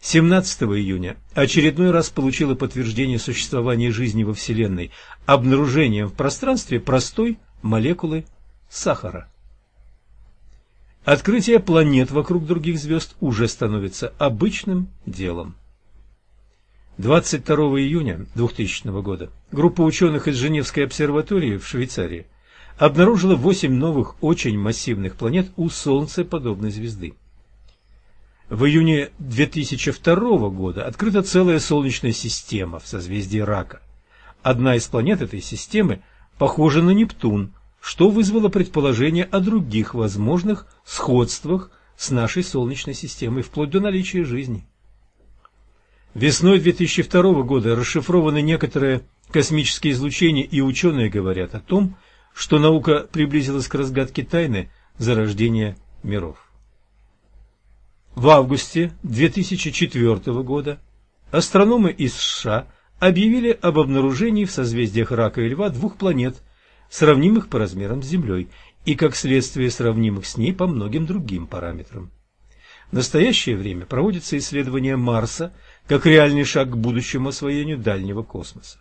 17 июня очередной раз получила подтверждение существования жизни во Вселенной обнаружением в пространстве простой молекулы сахара. Открытие планет вокруг других звезд уже становится обычным делом. 22 июня 2000 года группа ученых из Женевской обсерватории в Швейцарии обнаружила восемь новых очень массивных планет у Солнцеподобной звезды. В июне 2002 года открыта целая Солнечная система в созвездии Рака. Одна из планет этой системы похожа на Нептун, что вызвало предположение о других возможных сходствах с нашей Солнечной системой, вплоть до наличия жизни. Весной 2002 года расшифрованы некоторые космические излучения, и ученые говорят о том, что наука приблизилась к разгадке тайны зарождения миров. В августе 2004 года астрономы из США объявили об обнаружении в созвездиях Рака и Льва двух планет, сравнимых по размерам с Землей, и как следствие сравнимых с ней по многим другим параметрам. В настоящее время проводятся исследования Марса как реальный шаг к будущему освоению дальнего космоса.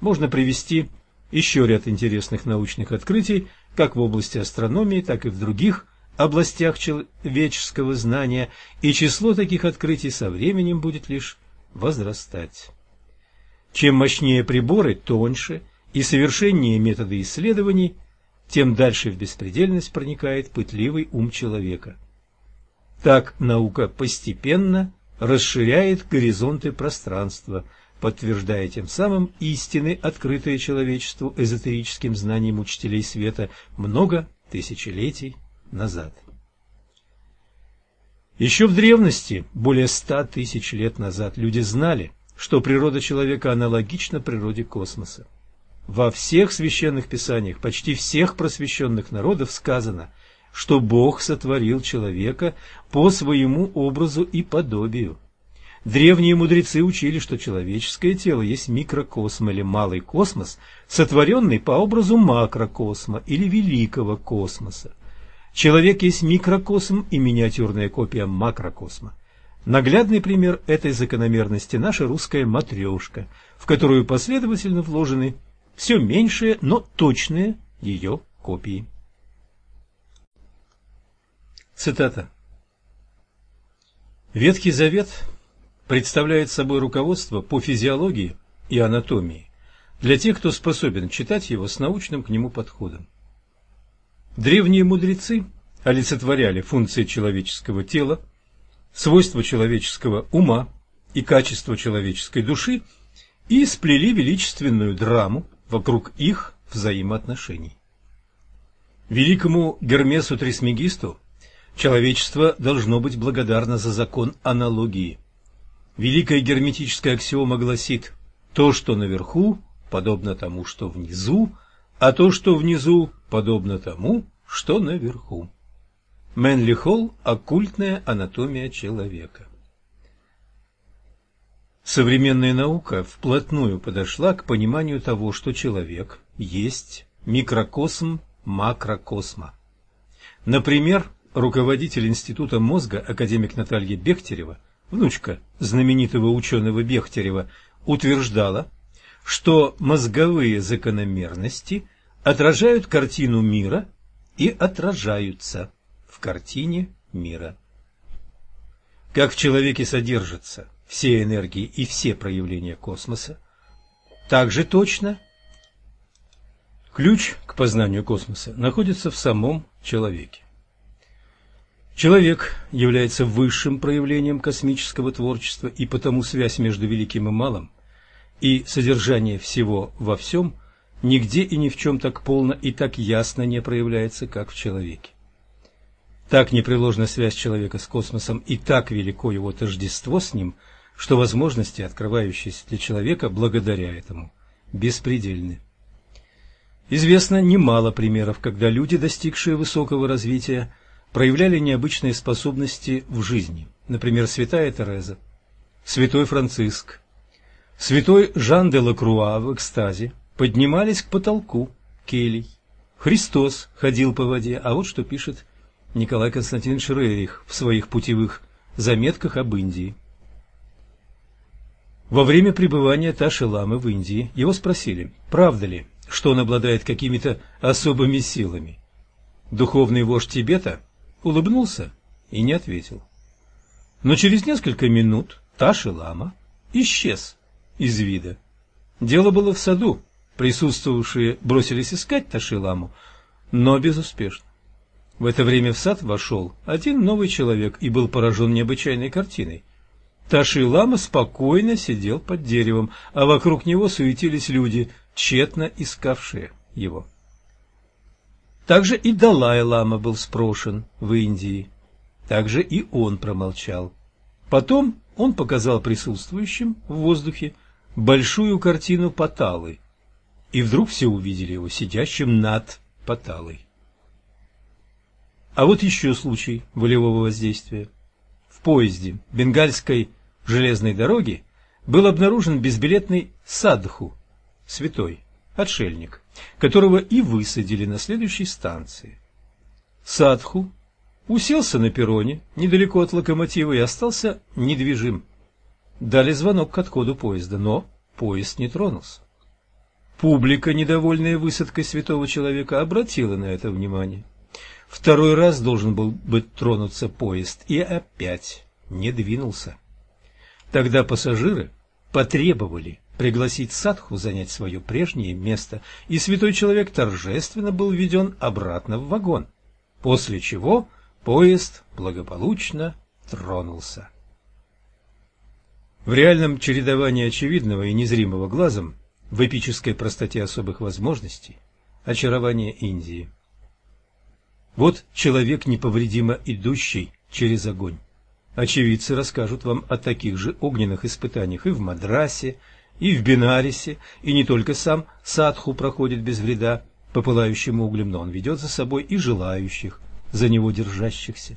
Можно привести еще ряд интересных научных открытий, как в области астрономии, так и в других областях человеческого знания, и число таких открытий со временем будет лишь возрастать. Чем мощнее приборы, тоньше и совершеннее методы исследований, тем дальше в беспредельность проникает пытливый ум человека. Так наука постепенно расширяет горизонты пространства, подтверждая тем самым истины, открытые человечеству эзотерическим знанием учителей света много тысячелетий назад. Еще в древности, более ста тысяч лет назад, люди знали, что природа человека аналогична природе космоса. Во всех священных писаниях почти всех просвещенных народов сказано, что Бог сотворил человека по своему образу и подобию. Древние мудрецы учили, что человеческое тело есть микрокосм или малый космос, сотворенный по образу макрокосма или великого космоса. Человек есть микрокосм и миниатюрная копия макрокосма. Наглядный пример этой закономерности – наша русская матрешка, в которую последовательно вложены все меньшие, но точные ее копии. Цитата. Ветхий Завет представляет собой руководство по физиологии и анатомии для тех, кто способен читать его с научным к нему подходом. Древние мудрецы олицетворяли функции человеческого тела, свойства человеческого ума и качество человеческой души и сплели величественную драму вокруг их взаимоотношений. Великому Гермесу Трисмегисту человечество должно быть благодарно за закон аналогии. Великая герметическая аксиома гласит «то, что наверху, подобно тому, что внизу, а то, что внизу, подобно тому, что наверху». Мэнли Холл «Оккультная анатомия человека». Современная наука вплотную подошла к пониманию того, что человек есть микрокосм макрокосма. Например, руководитель Института мозга академик Наталья Бехтерева, внучка знаменитого ученого Бехтерева, утверждала, что мозговые закономерности отражают картину мира и отражаются в картине мира. Как в человеке содержатся все энергии и все проявления космоса, так же точно ключ к познанию космоса находится в самом человеке. Человек является высшим проявлением космического творчества, и потому связь между великим и малым и содержание всего во всем нигде и ни в чем так полно и так ясно не проявляется, как в человеке. Так непреложна связь человека с космосом и так велико его тождество с ним, что возможности, открывающиеся для человека благодаря этому, беспредельны. Известно немало примеров, когда люди, достигшие высокого развития, проявляли необычные способности в жизни. Например, святая Тереза, святой Франциск, святой Жан де Лакруа в экстазе поднимались к потолку келей. Христос ходил по воде, а вот что пишет Николай Константинович Рерих в своих путевых заметках об Индии. Во время пребывания Таши Ламы в Индии его спросили, правда ли, что он обладает какими-то особыми силами. Духовный вождь Тибета улыбнулся и не ответил. Но через несколько минут Таши Лама исчез из вида. Дело было в саду. Присутствовавшие бросились искать Таши Ламу, но безуспешно. В это время в сад вошел один новый человек и был поражен необычайной картиной. Таши Лама спокойно сидел под деревом, а вокруг него суетились люди, тщетно искавшие его. Также и Далай-лама был спрошен в Индии. Также и он промолчал. Потом он показал присутствующим в воздухе большую картину Паталы, и вдруг все увидели его сидящим над Паталой. А вот еще случай волевого воздействия. В поезде бенгальской железной дороги был обнаружен безбилетный садху, святой, отшельник, которого и высадили на следующей станции. Садху уселся на перроне недалеко от локомотива и остался недвижим. Дали звонок к отходу поезда, но поезд не тронулся. Публика, недовольная высадкой святого человека, обратила на это внимание. Второй раз должен был быть тронуться поезд, и опять не двинулся. Тогда пассажиры потребовали пригласить Садху занять свое прежнее место, и святой человек торжественно был введен обратно в вагон, после чего поезд благополучно тронулся. В реальном чередовании очевидного и незримого глазом, в эпической простоте особых возможностей, очарование Индии – вот человек, неповредимо идущий через огонь. Очевидцы расскажут вам о таких же огненных испытаниях и в Мадрасе, и в Бинарисе, и не только сам садху проходит без вреда по пылающим углям, но он ведет за собой и желающих, за него держащихся.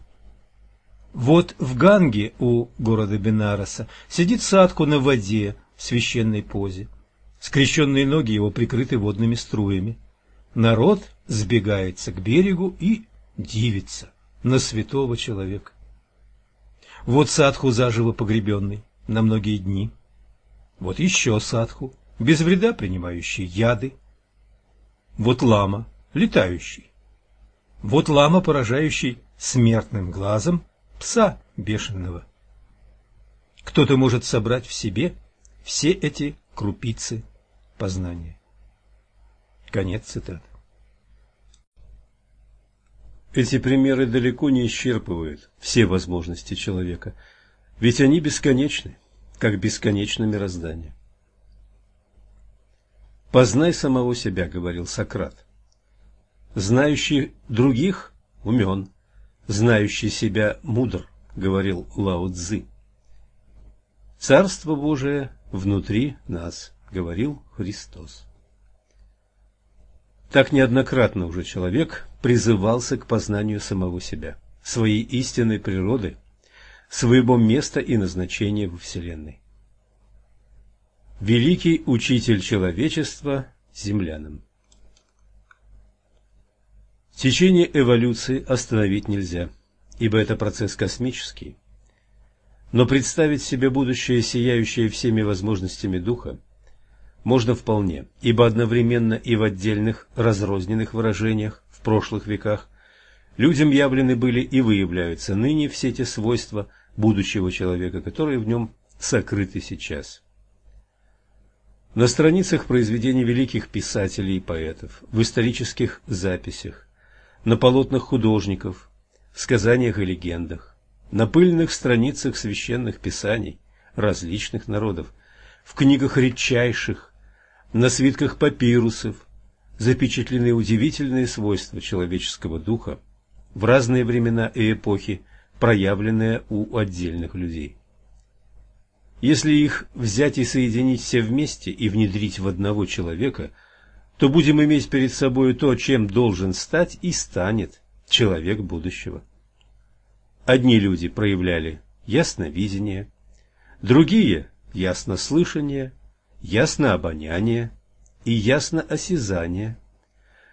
Вот в Ганге у города Бенараса сидит садху на воде в священной позе. Скрещенные ноги его прикрыты водными струями. Народ сбегается к берегу и дивится на святого человека. Вот садху заживо погребенный на многие дни. Вот еще садху, без вреда принимающий яды. Вот лама, летающий. Вот лама, поражающий смертным глазом пса бешеного. Кто-то может собрать в себе все эти крупицы познания. Конец цитаты. Эти примеры далеко не исчерпывают все возможности человека, ведь они бесконечны, как бесконечно мироздание. «Познай самого себя», — говорил Сократ. «Знающий других умен, знающий себя мудр», — говорил Лао Цзы. «Царство Божие внутри нас», — говорил Христос. Так неоднократно уже человек призывался к познанию самого себя, своей истинной природы, своего места и назначения во Вселенной. Великий учитель человечества землянам. Течение эволюции остановить нельзя, ибо это процесс космический. Но представить себе будущее, сияющее всеми возможностями духа, можно вполне, ибо одновременно и в отдельных разрозненных выражениях в прошлых веках людям явлены были и выявляются ныне все те свойства будущего человека, которые в нем сокрыты сейчас. На страницах произведений великих писателей и поэтов, в исторических записях, на полотнах художников, в сказаниях и легендах, на пыльных страницах священных писаний различных народов, в книгах редчайших, на свитках папирусов запечатлены удивительные свойства человеческого духа в разные времена и эпохи, проявленные у отдельных людей. Если их взять и соединить все вместе и внедрить в одного человека, то будем иметь перед собой то, чем должен стать и станет человек будущего. Одни люди проявляли ясновидение, другие – яснослышание, яснообоняние и ясноосязание,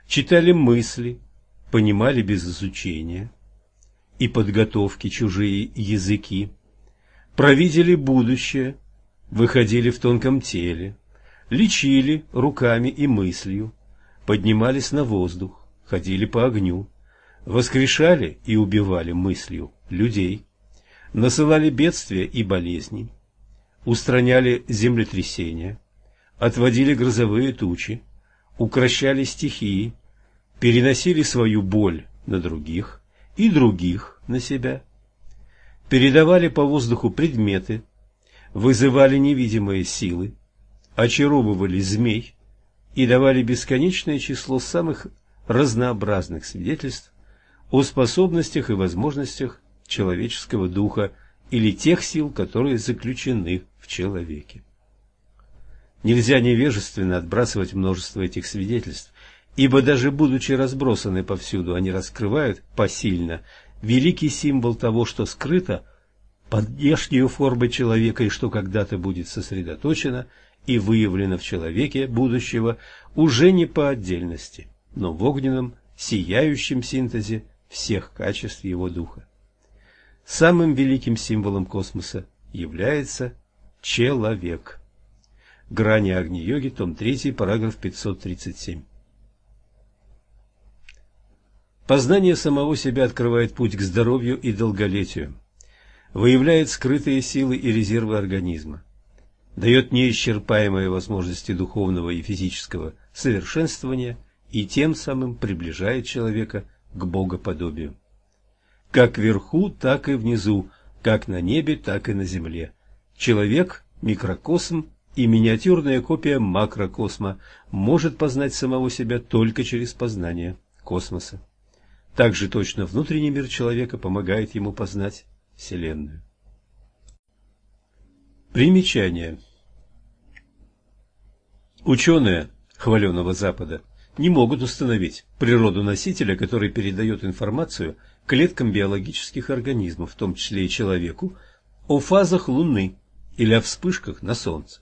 читали мысли, понимали без изучения и подготовки чужие языки, провидели будущее, выходили в тонком теле, лечили руками и мыслью, поднимались на воздух, ходили по огню, воскрешали и убивали мыслью людей, насылали бедствия и болезни, устраняли землетрясения, отводили грозовые тучи, укращали стихии, переносили свою боль на других и других на себя, передавали по воздуху предметы, вызывали невидимые силы, очаровывали змей и давали бесконечное число самых разнообразных свидетельств о способностях и возможностях человеческого духа или тех сил, которые заключены в человеке. Нельзя невежественно отбрасывать множество этих свидетельств, ибо даже будучи разбросаны повсюду, они раскрывают посильно великий символ того, что скрыто под внешней формой человека и что когда-то будет сосредоточено и выявлено в человеке будущего уже не по отдельности, но в огненном, сияющем синтезе всех качеств его духа. Самым великим символом космоса является человек. Грани Агни-йоги, том 3, параграф 537. Познание самого себя открывает путь к здоровью и долголетию, выявляет скрытые силы и резервы организма, дает неисчерпаемые возможности духовного и физического совершенствования и тем самым приближает человека к богоподобию как вверху, так и внизу, как на небе, так и на земле. Человек – микрокосм, и миниатюрная копия макрокосма может познать самого себя только через познание космоса. Также точно внутренний мир человека помогает ему познать Вселенную. Примечание. Ученые хваленого Запада не могут установить природу носителя, который передает информацию клеткам биологических организмов, в том числе и человеку, о фазах Луны или о вспышках на Солнце.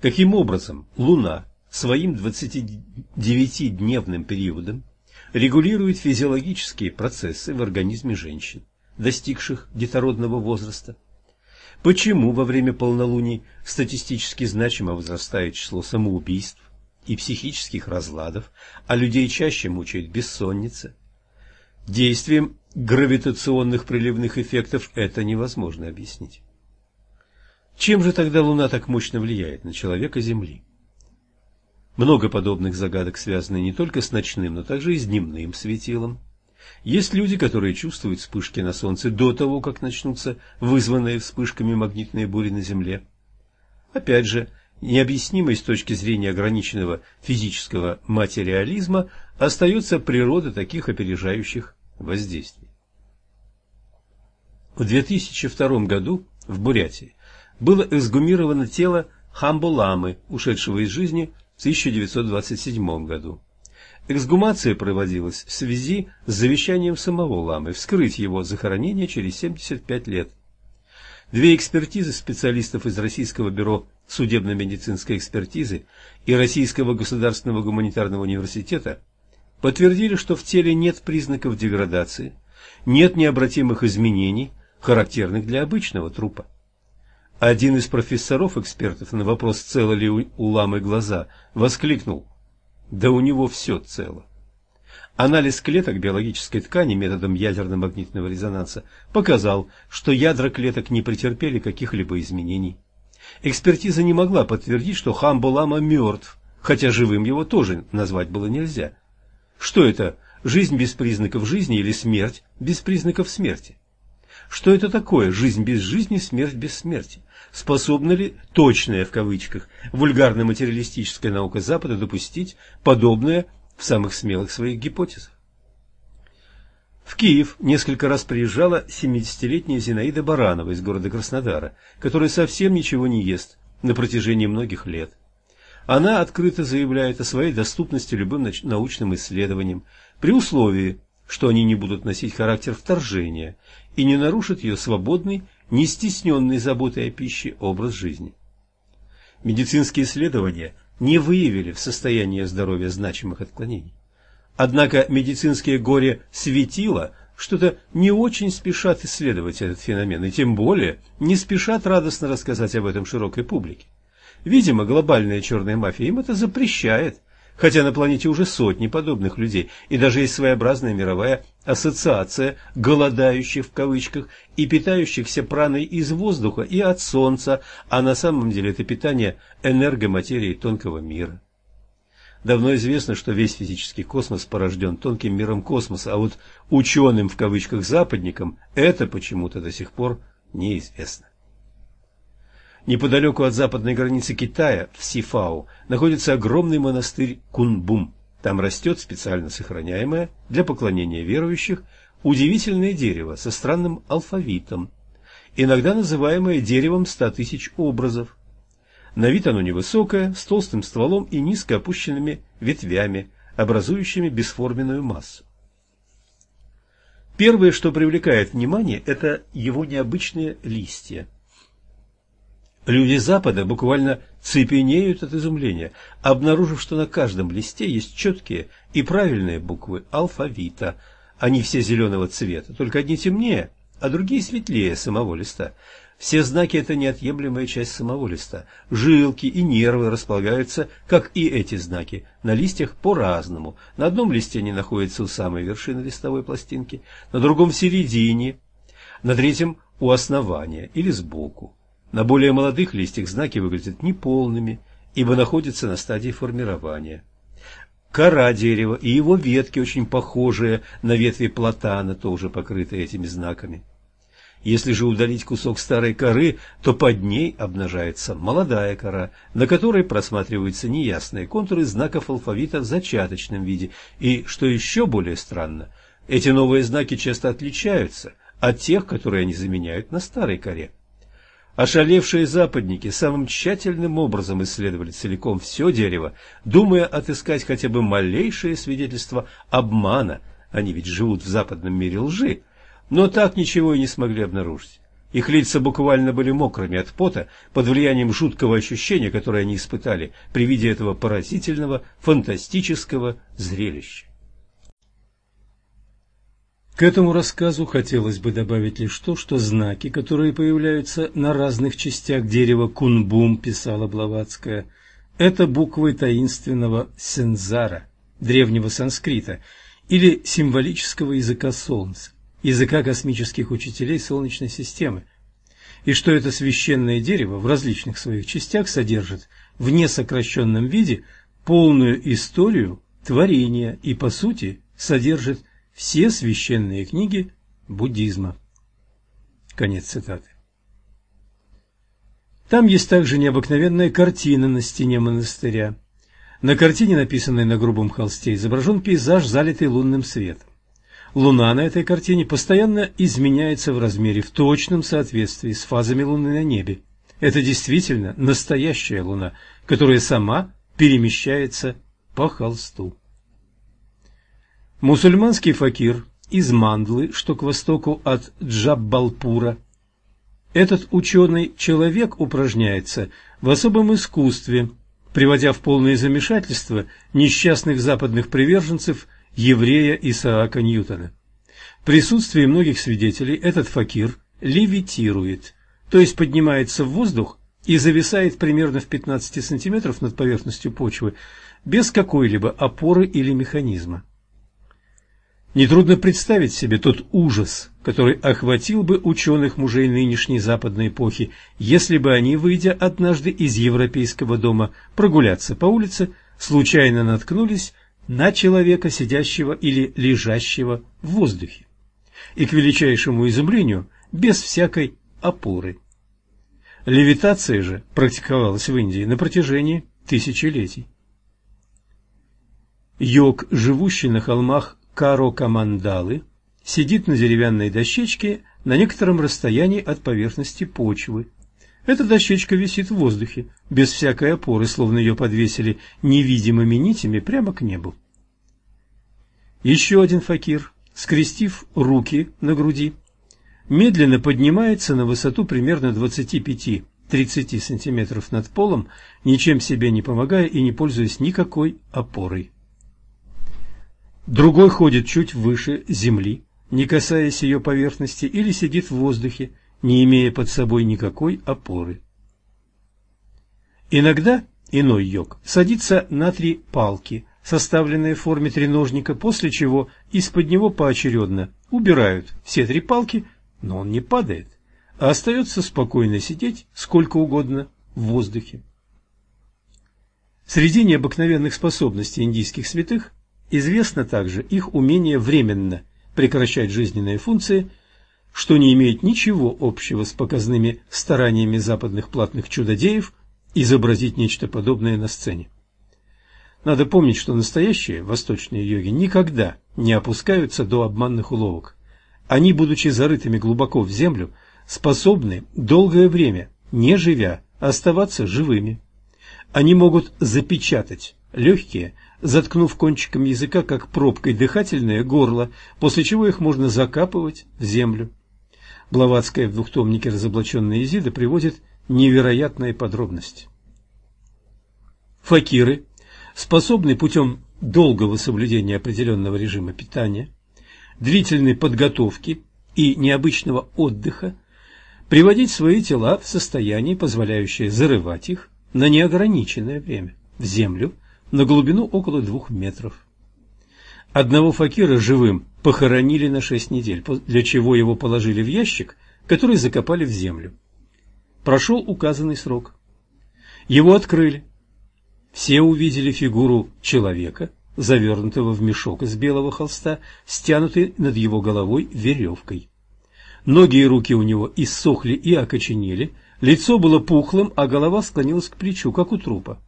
Каким образом Луна своим 29-дневным периодом регулирует физиологические процессы в организме женщин, достигших детородного возраста? Почему во время полнолуний статистически значимо возрастает число самоубийств и психических разладов, а людей чаще мучает бессонница? Действием гравитационных приливных эффектов это невозможно объяснить. Чем же тогда Луна так мощно влияет на человека Земли? Много подобных загадок связаны не только с ночным, но также и с дневным светилом. Есть люди, которые чувствуют вспышки на Солнце до того, как начнутся вызванные вспышками магнитные бури на Земле. Опять же, необъяснимой с точки зрения ограниченного физического материализма остается природа таких опережающих воздействий. В 2002 году в Бурятии было эксгумировано тело Хамбуламы, ушедшего из жизни в 1927 году. Эксгумация проводилась в связи с завещанием самого Ламы вскрыть его захоронение через 75 лет. Две экспертизы специалистов из Российского бюро судебно-медицинской экспертизы и Российского государственного гуманитарного университета подтвердили, что в теле нет признаков деградации, нет необратимых изменений, характерных для обычного трупа. Один из профессоров-экспертов на вопрос, целы ли у ламы глаза, воскликнул «Да у него все цело». Анализ клеток биологической ткани методом ядерно-магнитного резонанса показал, что ядра клеток не претерпели каких-либо изменений. Экспертиза не могла подтвердить, что Хамбо-лама мертв, хотя живым его тоже назвать было нельзя. Что это, жизнь без признаков жизни или смерть без признаков смерти? Что это такое жизнь без жизни, смерть без смерти? Способна ли точная, в кавычках, вульгарно-материалистическая наука Запада допустить подобное в самых смелых своих гипотезах? В Киев несколько раз приезжала 70-летняя Зинаида Баранова из города Краснодара, которая совсем ничего не ест на протяжении многих лет. Она открыто заявляет о своей доступности любым научным исследованиям, при условии, что они не будут носить характер вторжения и не нарушат ее свободный не стесненный заботой о пище образ жизни. Медицинские исследования не выявили в состоянии здоровья значимых отклонений. Однако медицинские горе светило что-то не очень спешат исследовать этот феномен, и тем более не спешат радостно рассказать об этом широкой публике. Видимо, глобальная черная мафия им это запрещает, хотя на планете уже сотни подобных людей, и даже есть своеобразная мировая ассоциация голодающих в кавычках и питающихся праной из воздуха и от солнца, а на самом деле это питание энергоматерии тонкого мира. Давно известно, что весь физический космос порожден тонким миром космоса, а вот ученым в кавычках западникам это почему-то до сих пор неизвестно. Неподалеку от западной границы Китая, в Сифау, находится огромный монастырь Кунбум. Там растет специально сохраняемое для поклонения верующих удивительное дерево со странным алфавитом, иногда называемое деревом ста тысяч образов. На вид оно невысокое, с толстым стволом и низко опущенными ветвями, образующими бесформенную массу. Первое, что привлекает внимание, это его необычные листья – Люди Запада буквально цепенеют от изумления, обнаружив, что на каждом листе есть четкие и правильные буквы алфавита. Они все зеленого цвета, только одни темнее, а другие светлее самого листа. Все знаки – это неотъемлемая часть самого листа. Жилки и нервы располагаются, как и эти знаки, на листьях по-разному. На одном листе они находятся у самой вершины листовой пластинки, на другом – в середине, на третьем – у основания или сбоку. На более молодых листьях знаки выглядят неполными, ибо находятся на стадии формирования. Кора дерева и его ветки, очень похожие на ветви платана, тоже покрыты этими знаками. Если же удалить кусок старой коры, то под ней обнажается молодая кора, на которой просматриваются неясные контуры знаков алфавита в зачаточном виде. И, что еще более странно, эти новые знаки часто отличаются от тех, которые они заменяют на старой коре. Ошалевшие западники самым тщательным образом исследовали целиком все дерево, думая отыскать хотя бы малейшее свидетельство обмана, они ведь живут в западном мире лжи, но так ничего и не смогли обнаружить. Их лица буквально были мокрыми от пота под влиянием жуткого ощущения, которое они испытали при виде этого поразительного, фантастического зрелища. К этому рассказу хотелось бы добавить лишь то, что знаки, которые появляются на разных частях дерева кунбум, писала Блаватская, это буквы таинственного сензара, древнего санскрита, или символического языка Солнца, языка космических учителей Солнечной системы, и что это священное дерево в различных своих частях содержит в несокращенном виде полную историю творения и, по сути, содержит все священные книги буддизма. Конец цитаты. Там есть также необыкновенная картина на стене монастыря. На картине, написанной на грубом холсте, изображен пейзаж, залитый лунным светом. Луна на этой картине постоянно изменяется в размере в точном соответствии с фазами Луны на небе. Это действительно настоящая Луна, которая сама перемещается по холсту. Мусульманский факир из Мандлы, что к востоку от Джаббалпура. Этот ученый человек упражняется в особом искусстве, приводя в полное замешательство несчастных западных приверженцев еврея Исаака Ньютона. В присутствии многих свидетелей этот факир левитирует, то есть поднимается в воздух и зависает примерно в 15 сантиметров над поверхностью почвы, без какой-либо опоры или механизма. Нетрудно представить себе тот ужас, который охватил бы ученых мужей нынешней западной эпохи, если бы они, выйдя однажды из европейского дома прогуляться по улице, случайно наткнулись на человека, сидящего или лежащего в воздухе, и к величайшему изумлению без всякой опоры. Левитация же практиковалась в Индии на протяжении тысячелетий. Йог, живущий на холмах Карокамандалы сидит на деревянной дощечке на некотором расстоянии от поверхности почвы. Эта дощечка висит в воздухе, без всякой опоры, словно ее подвесили невидимыми нитями прямо к небу. Еще один факир, скрестив руки на груди, медленно поднимается на высоту примерно 25-30 сантиметров над полом, ничем себе не помогая и не пользуясь никакой опорой. Другой ходит чуть выше земли, не касаясь ее поверхности, или сидит в воздухе, не имея под собой никакой опоры. Иногда иной йог садится на три палки, составленные в форме треножника, после чего из-под него поочередно убирают все три палки, но он не падает, а остается спокойно сидеть сколько угодно в воздухе. Среди необыкновенных способностей индийских святых Известно также их умение временно прекращать жизненные функции, что не имеет ничего общего с показными стараниями западных платных чудодеев изобразить нечто подобное на сцене. Надо помнить, что настоящие восточные йоги никогда не опускаются до обманных уловок. Они, будучи зарытыми глубоко в землю, способны долгое время, не живя, оставаться живыми. Они могут запечатать легкие, заткнув кончиком языка, как пробкой, дыхательное горло, после чего их можно закапывать в землю. Блаватская в двухтомнике «Разоблаченная Изида» приводит невероятные подробности. Факиры способны путем долгого соблюдения определенного режима питания, длительной подготовки и необычного отдыха приводить свои тела в состояние, позволяющее зарывать их на неограниченное время в землю на глубину около двух метров. Одного факира живым похоронили на шесть недель, для чего его положили в ящик, который закопали в землю. Прошел указанный срок. Его открыли. Все увидели фигуру человека, завернутого в мешок из белого холста, стянутый над его головой веревкой. Ноги и руки у него иссохли и окоченели, лицо было пухлым, а голова склонилась к плечу, как у трупа.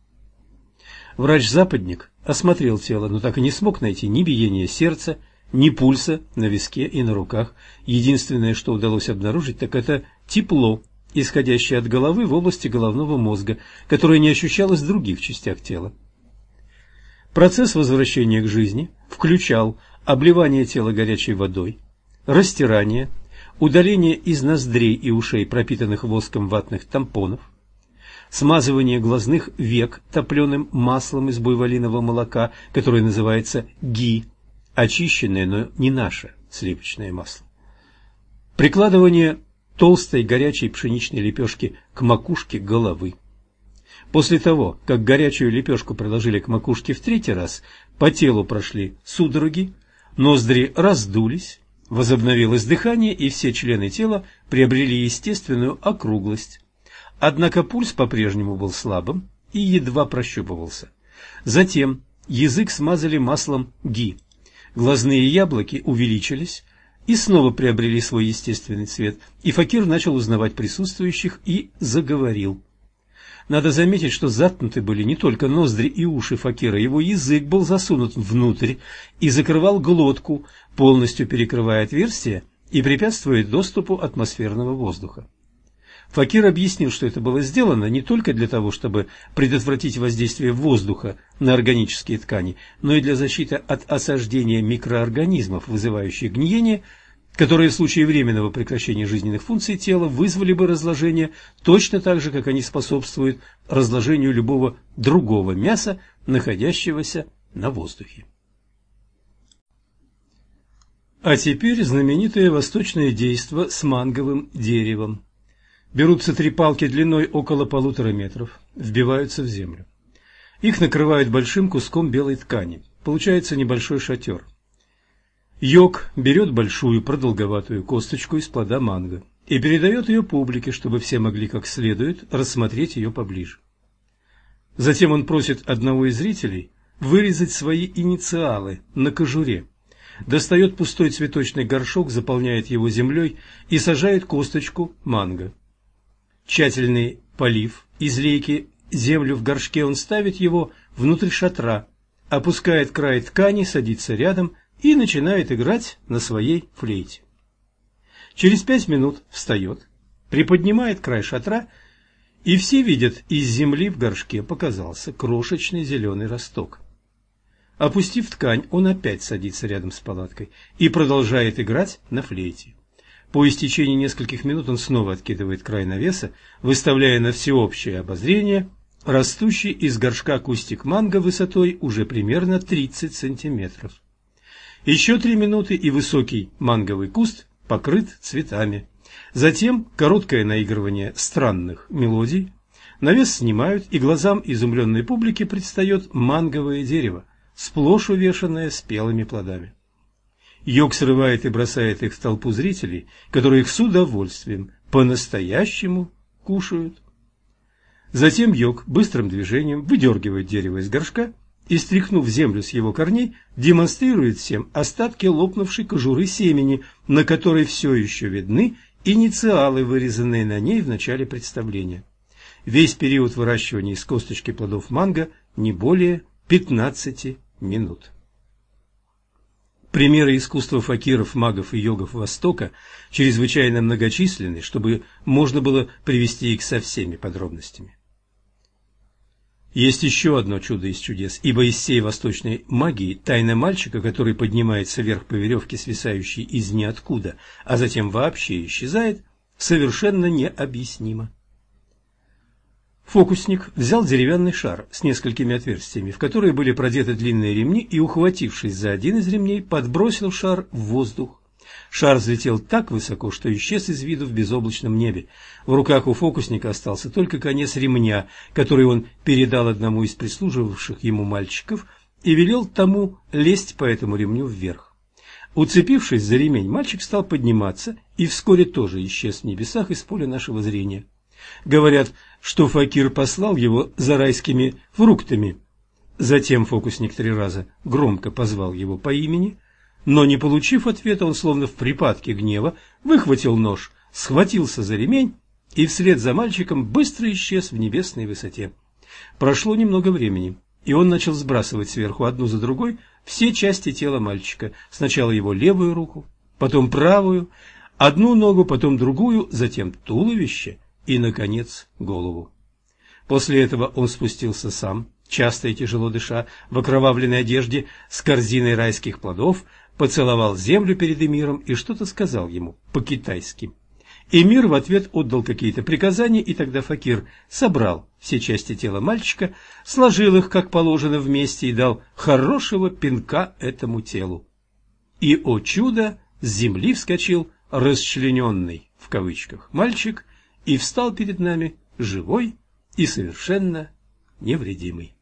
Врач-западник осмотрел тело, но так и не смог найти ни биения сердца, ни пульса на виске и на руках. Единственное, что удалось обнаружить, так это тепло, исходящая от головы в области головного мозга, которая не ощущалась в других частях тела. Процесс возвращения к жизни включал обливание тела горячей водой, растирание, удаление из ноздрей и ушей пропитанных воском ватных тампонов, смазывание глазных век топленым маслом из буйволиного молока, которое называется ги, очищенное, но не наше сливочное масло, прикладывание толстой горячей пшеничной лепешки к макушке головы. После того, как горячую лепешку приложили к макушке в третий раз, по телу прошли судороги, ноздри раздулись, возобновилось дыхание, и все члены тела приобрели естественную округлость. Однако пульс по-прежнему был слабым и едва прощупывался. Затем язык смазали маслом ги. Глазные яблоки увеличились, и снова приобрели свой естественный цвет, и факир начал узнавать присутствующих и заговорил. Надо заметить, что заткнуты были не только ноздри и уши факира, его язык был засунут внутрь и закрывал глотку, полностью перекрывая отверстие и препятствуя доступу атмосферного воздуха. Факир объяснил, что это было сделано не только для того, чтобы предотвратить воздействие воздуха на органические ткани, но и для защиты от осаждения микроорганизмов, вызывающих гниение, которые в случае временного прекращения жизненных функций тела вызвали бы разложение точно так же, как они способствуют разложению любого другого мяса, находящегося на воздухе. А теперь знаменитое восточное действо с манговым деревом. Берутся три палки длиной около полутора метров, вбиваются в землю. Их накрывают большим куском белой ткани. Получается небольшой шатер. Йог берет большую продолговатую косточку из плода манго и передает ее публике, чтобы все могли как следует рассмотреть ее поближе. Затем он просит одного из зрителей вырезать свои инициалы на кожуре, достает пустой цветочный горшок, заполняет его землей и сажает косточку манго. Тщательный полив из лейки землю в горшке он ставит его внутрь шатра, опускает край ткани, садится рядом и начинает играть на своей флейте. Через пять минут встает, приподнимает край шатра, и все видят, из земли в горшке показался крошечный зеленый росток. Опустив ткань, он опять садится рядом с палаткой и продолжает играть на флейте. По истечении нескольких минут он снова откидывает край навеса, выставляя на всеобщее обозрение растущий из горшка кустик манго высотой уже примерно 30 сантиметров. Еще три минуты, и высокий манговый куст покрыт цветами. Затем короткое наигрывание странных мелодий. Навес снимают, и глазам изумленной публики предстает манговое дерево, сплошь увешанное спелыми плодами. Йог срывает и бросает их в толпу зрителей, которые их с удовольствием по-настоящему кушают. Затем йог быстрым движением выдергивает дерево из горшка и, стряхнув землю с его корней, демонстрирует всем остатки лопнувшей кожуры семени, на которой все еще видны инициалы, вырезанные на ней в начале представления. Весь период выращивания из косточки плодов манго не более 15 минут. Примеры искусства факиров, магов и йогов Востока чрезвычайно многочисленны, чтобы можно было привести их со всеми подробностями. Есть еще одно чудо из чудес, ибо из всей восточной магии тайна мальчика, который поднимается вверх по веревке, свисающей из ниоткуда, а затем вообще исчезает, совершенно необъяснима. Фокусник взял деревянный шар с несколькими отверстиями, в которые были продеты длинные ремни, и, ухватившись за один из ремней, подбросил шар в воздух. Шар взлетел так высоко, что исчез из виду в безоблачном небе. В руках у фокусника остался только конец ремня, который он передал одному из прислуживавших ему мальчиков и велел тому лезть по этому ремню вверх. Уцепившись за ремень, мальчик стал подниматься и вскоре тоже исчез в небесах из поля нашего зрения. Говорят, что факир послал его за райскими фруктами. Затем фокусник три раза громко позвал его по имени, но не получив ответа, он словно в припадке гнева выхватил нож, схватился за ремень и вслед за мальчиком быстро исчез в небесной высоте. Прошло немного времени, и он начал сбрасывать сверху одну за другой все части тела мальчика, сначала его левую руку, потом правую, одну ногу, потом другую, затем туловище и, наконец, голову. После этого он спустился сам, часто и тяжело дыша, в окровавленной одежде с корзиной райских плодов, поцеловал землю перед эмиром и что-то сказал ему по-китайски. Эмир в ответ отдал какие-то приказания, и тогда Факир собрал все части тела мальчика, сложил их, как положено, вместе и дал хорошего пинка этому телу. И, о чудо, с земли вскочил «расчлененный» в кавычках мальчик и встал перед нами живой и совершенно невредимый.